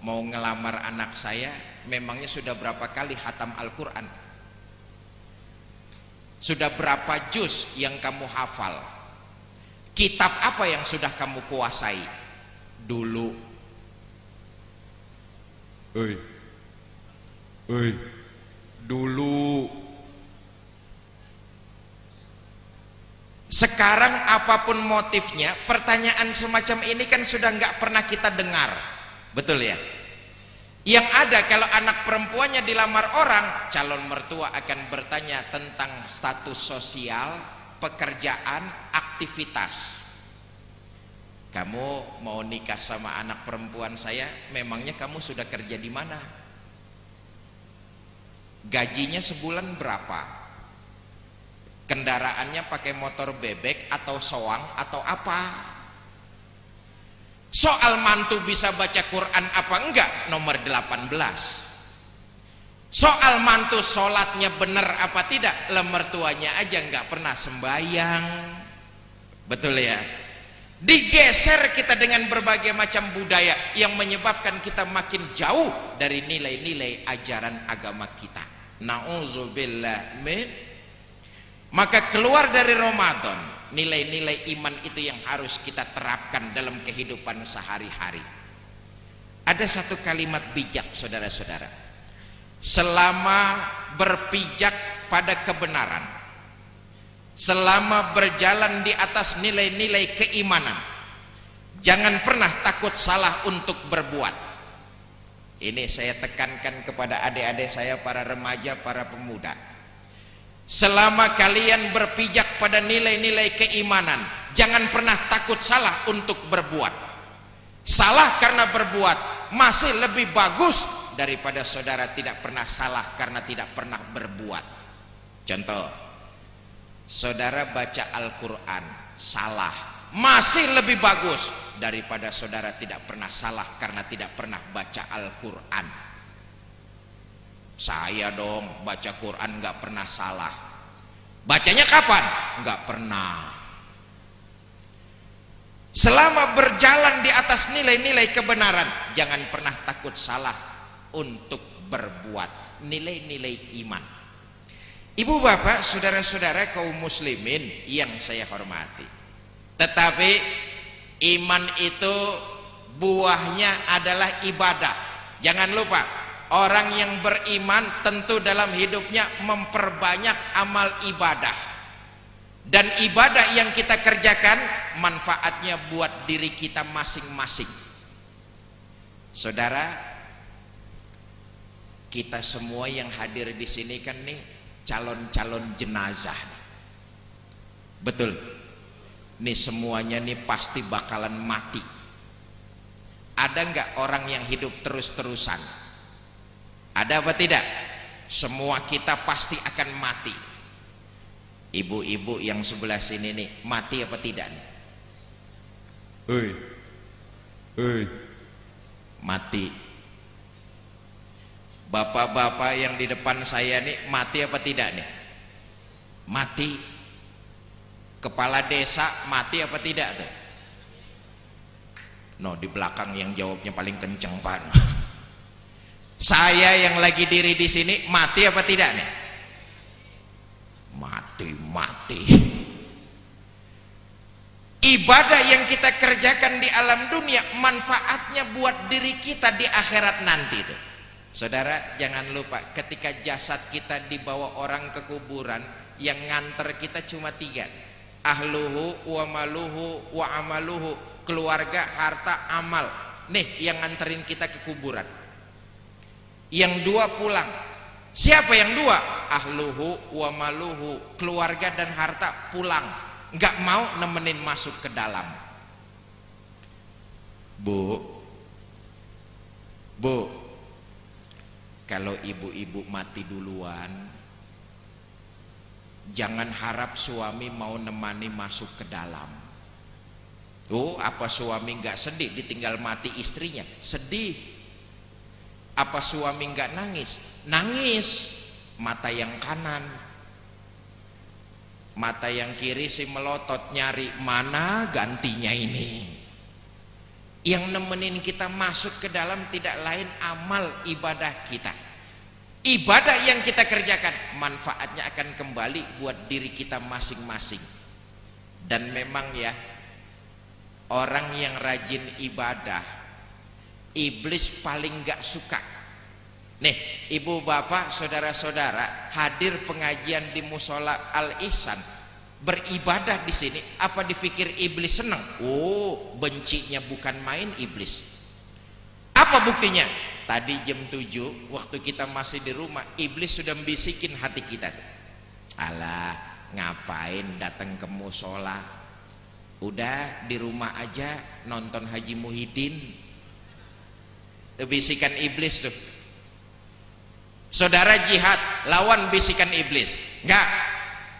mau ngelamar anak saya? Memangnya sudah berapa kali hatam Al-Quran? Sudah berapa juz yang kamu hafal kitab apa yang sudah kamu kuasai? Dulu. Oi. Oi. dulu. Sekarang apa pun motifnya pertanyaan semacam ini kan sudah nggak pernah kita dengar. Betul ya? Yang ada kalau anak perempuannya dilamar orang calon mertua akan bertanya tentang status sosial pekerjaan aktivitas kamu mau nikah sama anak perempuan saya memangnya kamu sudah kerja di mana gajinya sebulan berapa kendaraannya pakai motor bebek atau soang atau apa Soal mantu bisa baca Quran apa enggak? Nomor 18. Soal mantu sholatnya benar apa tidak? Lemar tuanya aja enggak pernah sembayang. Betul ya? Digeser kita dengan berbagai macam budaya yang menyebabkan kita makin jauh dari nilai-nilai ajaran agama kita. Nauzubillah min. Maka keluar dari Ramadan nilai-nilai iman itu yang harus kita terapkan dalam kehidupan sehari-hari ada satu kalimat bijak saudara-saudara selama berpijak pada kebenaran selama berjalan di atas nilai-nilai keimanan jangan pernah takut salah untuk berbuat Ini saya tekankan kepada adik-adik saya para remaja, para pemuda. Selama kalian berpijak pada nilai-nilai keimanan, jangan pernah takut salah untuk berbuat. Salah karena berbuat masih lebih bagus daripada saudara tidak pernah salah karena tidak pernah berbuat. Contoh, saudara baca Al-Quran salah masih lebih bagus daripada saudara tidak pernah salah karena tidak pernah baca Al-Quran saya dong baca Quran nggak pernah salah bacanya kapan? nggak pernah selama berjalan di atas nilai-nilai kebenaran jangan pernah takut salah untuk berbuat nilai-nilai iman. Ibu bapak saudara-saudara kaum muslimin yang saya hormati. Tetapi iman itu buahnya adalah ibadah. Jangan lupa orang yang beriman tentu dalam hidupnya memperbanyak amal ibadah. Dan ibadah yang kita kerjakan manfaatnya buat diri kita masing-masing. Saudara kita semua yang hadir di sini kan nih calon-calon jenazah betul Nih semuanya nih pasti bakalan mati. Ada nggak orang yang hidup terus-terusan? Ada apa tidak? Semua kita pasti akan mati. Ibu-ibu yang sebelah sini nih mati apa tidak nih? Hei, hei, mati. Bapak-bapak yang di depan saya nih mati apa tidak nih? Mati. Kepala desa mati apa tidak tuh? No di belakang yang jawabnya paling kenceng pak. Saya yang lagi diri di sini mati apa tidak nih? Mati mati. Ibadah yang kita kerjakan di alam dunia manfaatnya buat diri kita di akhirat nanti tuh saudara jangan lupa ketika jasad kita dibawa orang ke kuburan yang nganter kita cuma tiga. Ahluhu wa maluhu wa amaluhu. Keluarga harta amal. Nih yang nganterin kita ke kuburan. Yang dua pulang. Siapa yang dua? Ahluhu wa maluhu. Keluarga dan harta pulang. Nggak mau nemenin masuk ke dalam. Bu. Bu kalau ibu-ibu mati duluan jangan harap suami mau nemani masuk ke dalam. Oh apa suami nggak sedih ditinggal mati istrinya? Sedih. Apa suami nggak nangis? Nangis. Mata yang kanan. Mata yang kiri si melotot nyari mana gantinya ini yang nemenin kita masuk ke dalam tidak lain amal ibadah kita. Ibadah yang kita kerjakan manfaatnya akan kembali buat diri kita masing-masing. Dan memang ya orang yang rajin ibadah iblis paling gak suka. Nih ibu bapak saudara-saudara hadir pengajian di musola al ihsan beribadah di sini apa dipikir iblis senang oh bencinya bukan main iblis apa buktinya Tadi jam 7 waktu kita masih di rumah iblis sudah bisikin hati kita tuh. Alah, ngapain datang ke musola? Udah di rumah aja nonton Haji Muhyiddin. Bisikan iblis tuh. Saudara jihad lawan bisikan iblis. Enggak.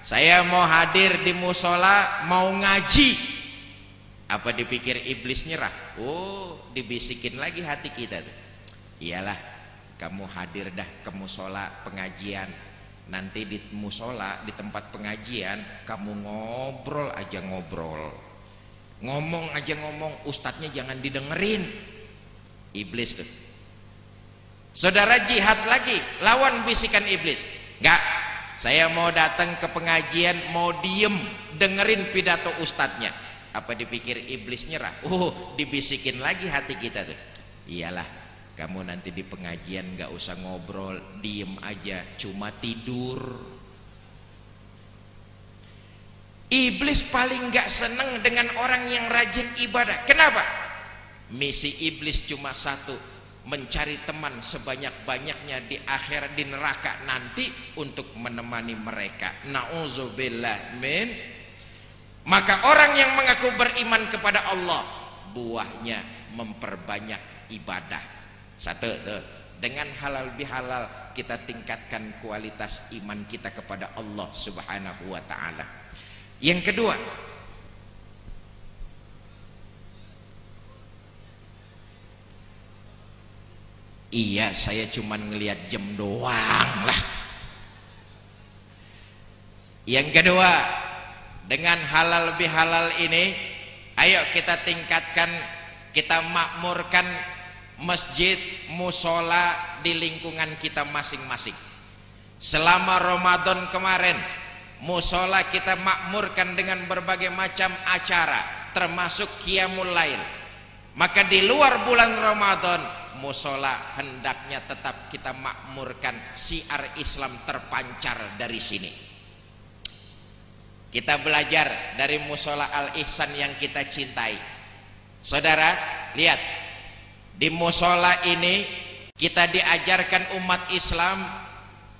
Saya mau hadir di musola mau ngaji. Apa dipikir iblis nyerah? Oh, dibisikin lagi hati kita tuh. Iyalah kamu hadir dah ke musola pengajian. Nanti di musola di tempat pengajian kamu ngobrol aja ngobrol. Ngomong aja ngomong ustadznya jangan didengerin. Iblis tuh. Saudara jihad lagi lawan bisikan iblis. Enggak saya mau datang ke pengajian mau diem dengerin pidato ustadznya. Apa dipikir iblis nyerah? Oh dibisikin lagi hati kita tuh. Iyalah kamu nanti di pengajian gak usah ngobrol diem aja cuma tidur. Iblis paling gak seneng dengan orang yang rajin ibadah. Kenapa? Misi iblis cuma satu mencari teman sebanyak-banyaknya di akhirat di neraka nanti untuk menemani mereka. Nauzubillah min. Maka orang yang mengaku beriman kepada Allah buahnya memperbanyak ibadah. Satu tuh. Dengan halal bihalal kita tingkatkan kualitas iman kita kepada Allah Subhanahu wa taala. Yang kedua, Iya saya cuma ngelihat jam doang lah. Yang kedua Dengan halal lebih halal ini Ayo kita tingkatkan Kita makmurkan Masjid, musola Di lingkungan kita masing-masing. Selama Ramadan kemarin Musola kita makmurkan dengan berbagai macam acara Termasuk Qiyamul Lail. Maka di luar bulan Ramadan musola hendaknya tetap kita makmurkan siar Islam terpancar dari sini. Kita belajar dari musola al-ihsan yang kita cintai. Saudara lihat. Di musola ini kita diajarkan umat Islam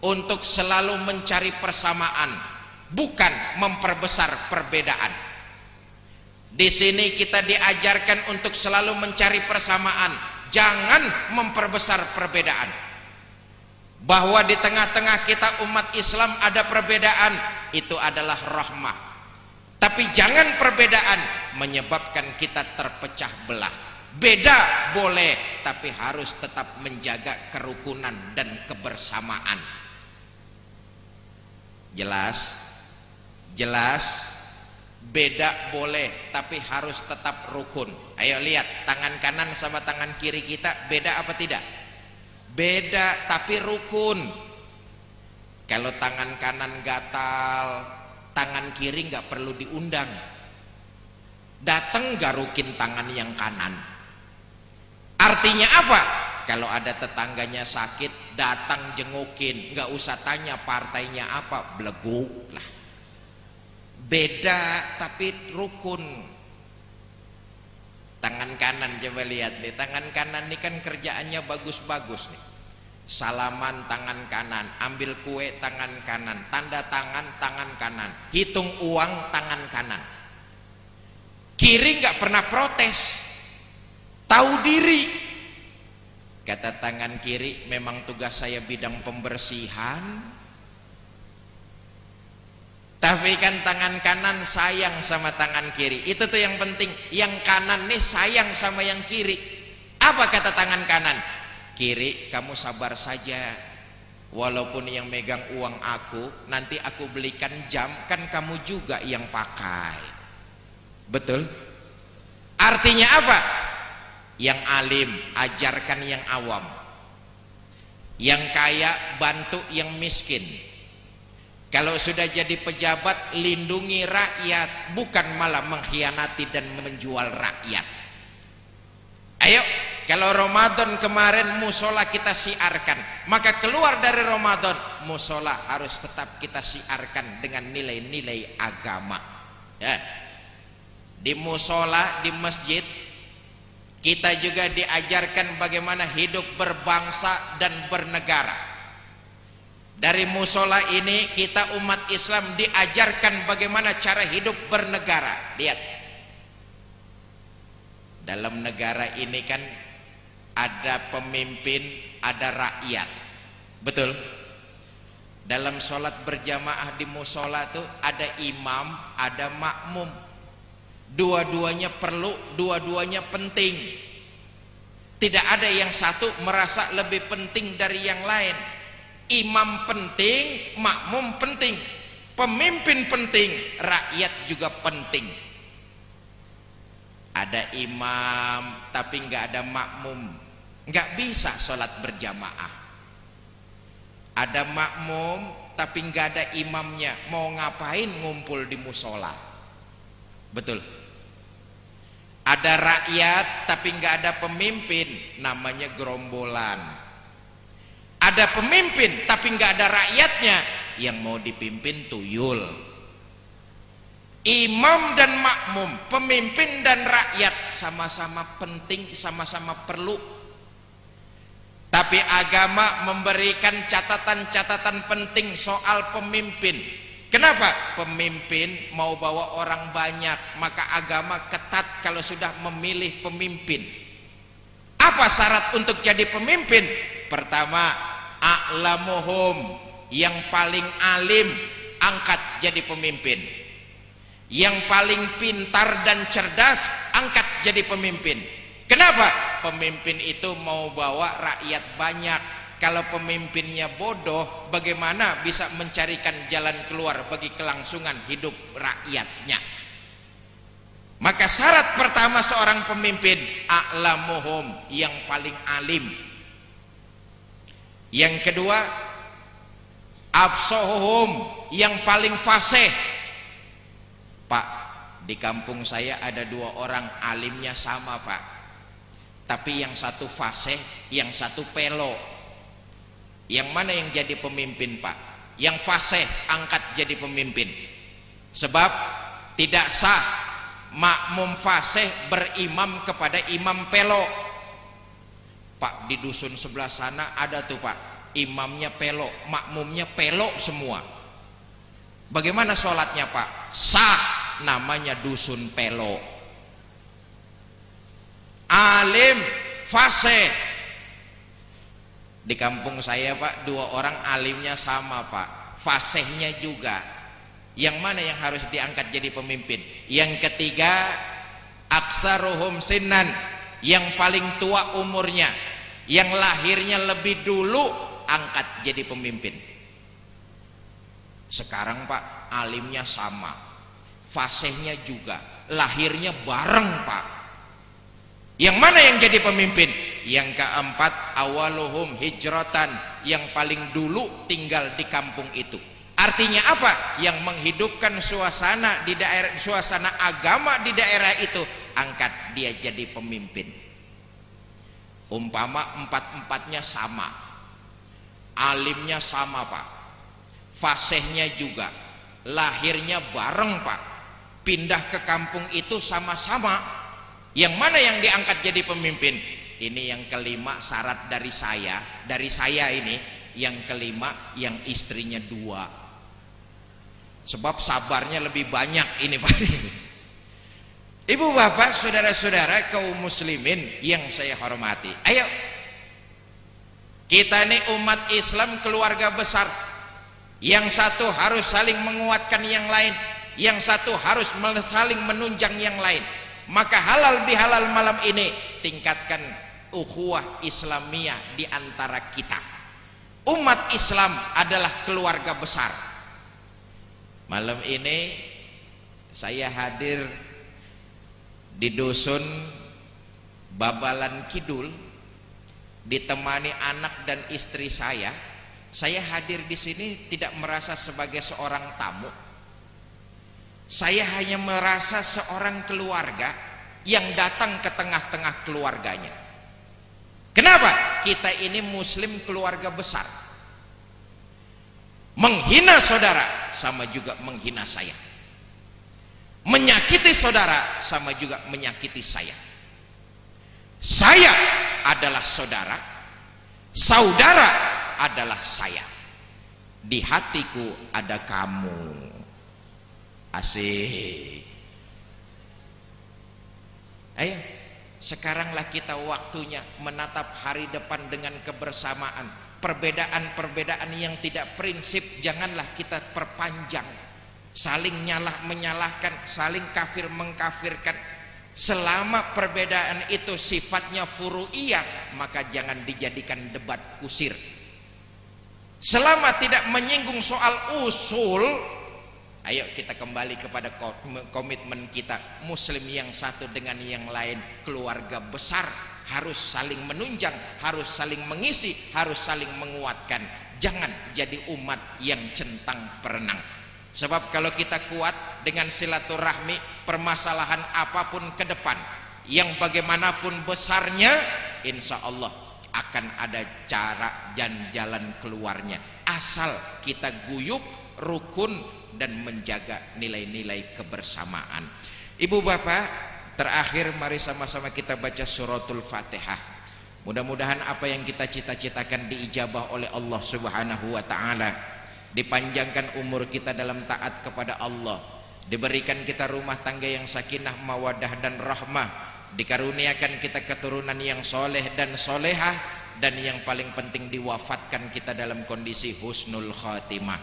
untuk selalu mencari persamaan bukan memperbesar perbedaan. Di sini kita diajarkan untuk selalu mencari persamaan jangan memperbesar perbedaan. Bahwa di tengah-tengah kita umat Islam ada perbedaan itu adalah rahmah. Tapi jangan perbedaan menyebabkan kita terpecah belah. Beda boleh tapi harus tetap menjaga kerukunan dan kebersamaan. Jelas? Jelas beda boleh tapi harus tetap rukun. Ayo lihat tangan kanan sama tangan kiri kita beda apa tidak? Beda tapi rukun. Kalau tangan kanan gatal tangan kiri nggak perlu diundang. Datang garukin tangan yang kanan? Artinya apa? Kalau ada tetangganya sakit datang jengukin. Nggak usah tanya partainya apa belegu lah beda tapi rukun. Tangan kanan coba lihat nih. Tangan kanan ini kan kerjaannya bagus-bagus nih. Salaman tangan kanan ambil kue tangan kanan tanda tangan tangan kanan hitung uang tangan kanan. Kiri nggak pernah protes tahu diri. Kata tangan kiri memang tugas saya bidang pembersihan tapi kan tangan kanan sayang sama tangan kiri. Itu tuh yang penting. Yang kanan nih sayang sama yang kiri. Apa kata tangan kanan? Kiri kamu sabar saja. Walaupun yang megang uang aku nanti aku belikan jam kan kamu juga yang pakai. Betul? Artinya apa? Yang alim ajarkan yang awam. Yang kaya bantu yang miskin kalau sudah jadi pejabat lindungi rakyat bukan malah mengkhianati dan menjual rakyat. Ayo, kalau Ramadan kemarin musola kita siarkan, maka keluar dari Ramadan musola harus tetap kita siarkan dengan nilai-nilai agama. Ya. Di musola, di masjid kita juga diajarkan bagaimana hidup berbangsa dan bernegara dari musola ini kita umat Islam diajarkan bagaimana cara hidup bernegara. Lihat. Dalam negara ini kan ada pemimpin, ada rakyat. Betul? Dalam sholat berjamaah di musola itu ada imam, ada makmum. Dua-duanya perlu, dua-duanya penting. Tidak ada yang satu merasa lebih penting dari yang lain imam penting makmum penting pemimpin penting rakyat juga penting. Ada imam tapi nggak ada makmum. Nggak bisa sholat berjamaah. Ada makmum tapi nggak ada imamnya. Mau ngapain ngumpul di musola? Betul. Ada rakyat tapi nggak ada pemimpin. Namanya gerombolan ada pemimpin tapi nggak ada rakyatnya yang mau dipimpin tuyul. Imam dan makmum pemimpin dan rakyat sama-sama penting sama-sama perlu. Tapi agama memberikan catatan-catatan penting soal pemimpin. Kenapa? Pemimpin mau bawa orang banyak maka agama ketat kalau sudah memilih pemimpin. Apa syarat untuk jadi pemimpin? Pertama a'lamuhum. Yang paling alim angkat jadi pemimpin. Yang paling pintar dan cerdas angkat jadi pemimpin. Kenapa? Pemimpin itu mau bawa rakyat banyak. Kalau pemimpinnya bodoh bagaimana bisa mencarikan jalan keluar bagi kelangsungan hidup rakyatnya? Maka syarat pertama seorang pemimpin a'lamuhum yang paling alim yang kedua absohum yang paling fasih. Pak di kampung saya ada dua orang alimnya sama Pak. Tapi yang satu fasih yang satu pelo. Yang mana yang jadi pemimpin Pak? Yang fasih angkat jadi pemimpin. Sebab tidak sah makmum fasih berimam kepada imam pelo Pak di dusun sebelah sana ada tuh Pak imamnya pelok, makmumnya pelok semua. Bagaimana sholatnya Pak? Sah namanya dusun pelok. Alim fase. Di kampung saya Pak, dua orang alimnya sama Pak. Fasehnya juga. Yang mana yang harus diangkat jadi pemimpin? Yang ketiga, aksaruhum sinan. Yang paling tua umurnya. Yang lahirnya lebih dulu angkat jadi pemimpin. Sekarang pak alimnya sama. Fasehnya juga. Lahirnya bareng pak. Yang mana yang jadi pemimpin? Yang keempat awaluhum hijratan yang paling dulu tinggal di kampung itu. Artinya apa? Yang menghidupkan suasana di daerah suasana agama di daerah itu angkat dia jadi pemimpin umpama empat-empatnya sama. Alimnya sama pak. Fasehnya juga. Lahirnya bareng pak. Pindah ke kampung itu sama-sama. Yang mana yang diangkat jadi pemimpin? Ini yang kelima syarat dari saya dari saya ini. Yang kelima yang istrinya dua. Sebab sabarnya lebih banyak ini pak ibu bapak saudara-saudara kaum muslimin yang saya hormati. Ayo. Kita ini umat Islam keluarga besar. Yang satu harus saling menguatkan yang lain. Yang satu harus saling menunjang yang lain. Maka halal bihalal malam ini tingkatkan ukhuwah Islamiyah di antara kita. Umat Islam adalah keluarga besar. Malam ini saya hadir di dusun Babalan Kidul ditemani anak dan istri saya saya hadir di sini tidak merasa sebagai seorang tamu. Saya hanya merasa seorang keluarga yang datang ke tengah-tengah keluarganya. Kenapa? Kita ini muslim keluarga besar. Menghina saudara sama juga menghina saya menyakiti saudara sama juga menyakiti saya. Saya adalah saudara saudara adalah saya. Di hatiku ada kamu. Asik. Ayo sekaranglah kita waktunya menatap hari depan dengan kebersamaan. Perbedaan-perbedaan yang tidak prinsip janganlah kita perpanjang saling nyalah menyalahkan saling kafir mengkafirkan. Selama perbedaan itu sifatnya furu'iyah Maka jangan dijadikan debat kusir. Selama tidak menyinggung soal usul Ayo kita kembali kepada komitmen kita. Muslim yang satu dengan yang lain Keluarga besar Harus saling menunjang Harus saling mengisi Harus saling menguatkan. Jangan jadi umat yang centang perenang Sebab kalau kita kuat dengan silaturahmi permasalahan apa pun ke depan yang bagaimanapun besarnya insya Allah akan ada cara dan jalan keluarnya. Asal kita guyup rukun dan menjaga nilai-nilai kebersamaan. Ibu bapak terakhir mari sama-sama kita baca suratul fatihah. Mudah-mudahan apa yang kita cita-citakan diijabah oleh Allah Subhanahu wa taala. Dipanjangkan umur kita dalam taat kepada Allah. Diberikan kita rumah tangga yang sakinah, mawadah dan rahmah. Dikaruniakan kita keturunan yang soleh dan solehah dan yang paling penting diwafatkan kita dalam kondisi husnul khatimah.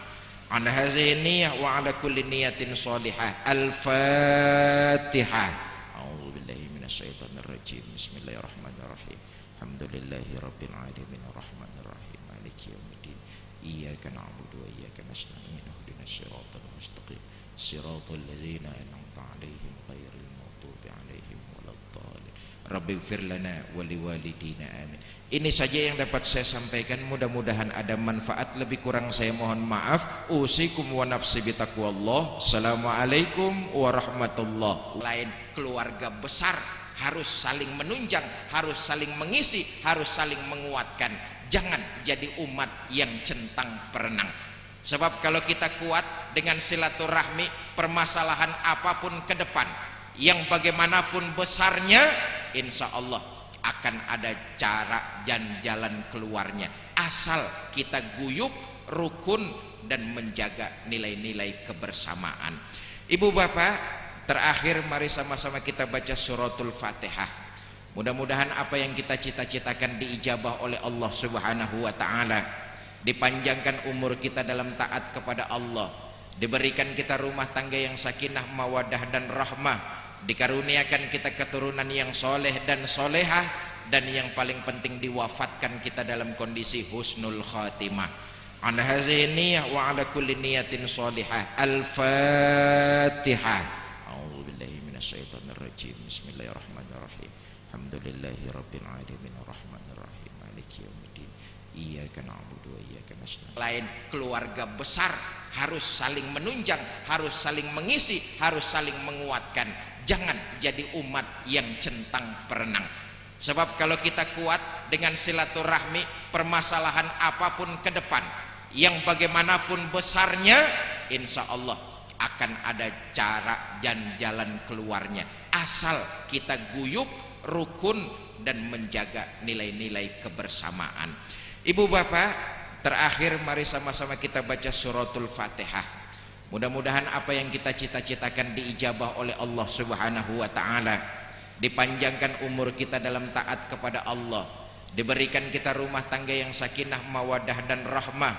An hadhihi niyyah wa ala kulli niyatin salihah. Al-Fatihah. A'udzu billahi minasyaitonir rajim. Bismillahirrahmanirrahim. Alhamdulillahi rabbil alamin arrahmanir rahim maliki yaumiddin. Iyyaka na'budu wa iyyaka nasta'in. Ihdinas siratal mustaqim. Siratal ladzina an'amta 'alaihim ghairil maghdubi 'alaihim waladdallin. Rabbighfir lana wa liwalidina amin. Ini saja yang dapat saya sampaikan mudah-mudahan ada manfaat lebih kurang saya mohon maaf. Usikum wa nafsi bitaqwallah. Assalamualaikum warahmatullahi Lain keluarga besar harus saling menunjang, harus saling mengisi, harus saling menguatkan. Jangan jadi umat yang centang perenang. Sebab kalau kita kuat dengan silaturahmi, permasalahan apa pun ke depan, yang bagaimanapun besarnya, insya Allah akan ada cara dan jalan keluarnya. Asal kita guyup, rukun, dan menjaga nilai-nilai kebersamaan. Ibu bapak, terakhir mari sama-sama kita baca suratul fatihah. Mudah-mudahan apa yang kita cita-citakan diijabah oleh Allah subhanahu wa ta'ala. Dipanjangkan umur kita dalam taat kepada Allah. Diberikan kita rumah tangga yang sakinah, mawadah dan rahmah dikaruniakan kita keturunan yang soleh dan solehah dan yang paling penting diwafatkan kita dalam kondisi husnul khatimah an hadhihi niyyah wa ala kulli niyatin al-fatihah a'udzu billahi minasyaitonir rajim bismillahirrahmanirrahim alhamdulillahi rabbil alamin arrahmanir rahim maliki yaumiddin iyyaka na'budu wa iyyaka nasta'in lain keluarga besar harus saling menunjang harus saling mengisi harus saling menguatkan. Jangan jadi umat yang centang perenang sebab kalau kita kuat dengan silaturahmi permasalahan apa pun ke depan yang bagaimanapun besarnya insya Allah akan ada cara dan jalan keluarnya. Asal kita guyup rukun dan menjaga nilai-nilai kebersamaan ibu bapak terakhir mari sama-sama kita baca suratul fatihah Mudah-mudahan apa yang kita cita-citakan diijabah oleh Allah Subhanahu wa taala. Dipanjangkan umur kita dalam taat kepada Allah. Diberikan kita rumah tangga yang sakinah, mawadah dan rahmah.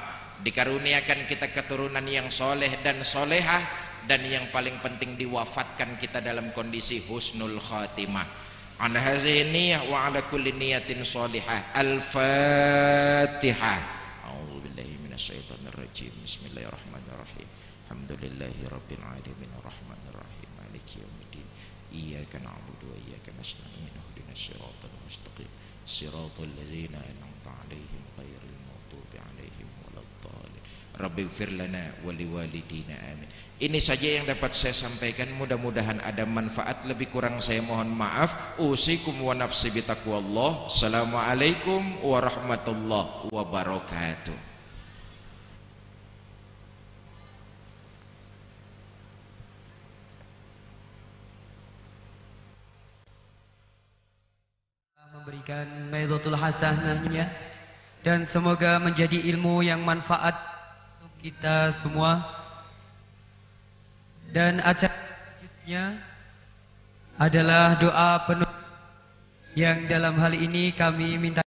Dikaruniakan kita keturunan yang soleh dan solehah dan yang paling penting diwafatkan kita dalam kondisi husnul khatimah. An hadhihi niyyah wa ala kulli niyatin salihah. Al-Fatihah. A'udzu billahi minasyaitonir rajim. Bismillahirrahmanirrahim. Alhamdulillahi rabbil alamin arrahmanir rahim maliki yaumiddin iyyaka na'budu wa iyyaka nasta'in ihdinas siratal mustaqim siratal ladzina an'amta 'alaihim ghairil maghdubi 'alaihim waladdallin rabbighfir lana wa liwalidina amin ini saja yang dapat saya sampaikan. Mudah-mudahan ada manfaat. Lebih kurang saya mohon maaf. Usikum wa nafsi bitaqwallah assalamualaikum warahmatullahi wabarakatuh. Memberikan maidatul hasanahnya dan semoga menjadi ilmu yang manfaat untuk kita semua dan acara selanjutnya adalah doa penuh. Yang dalam hal ini kami minta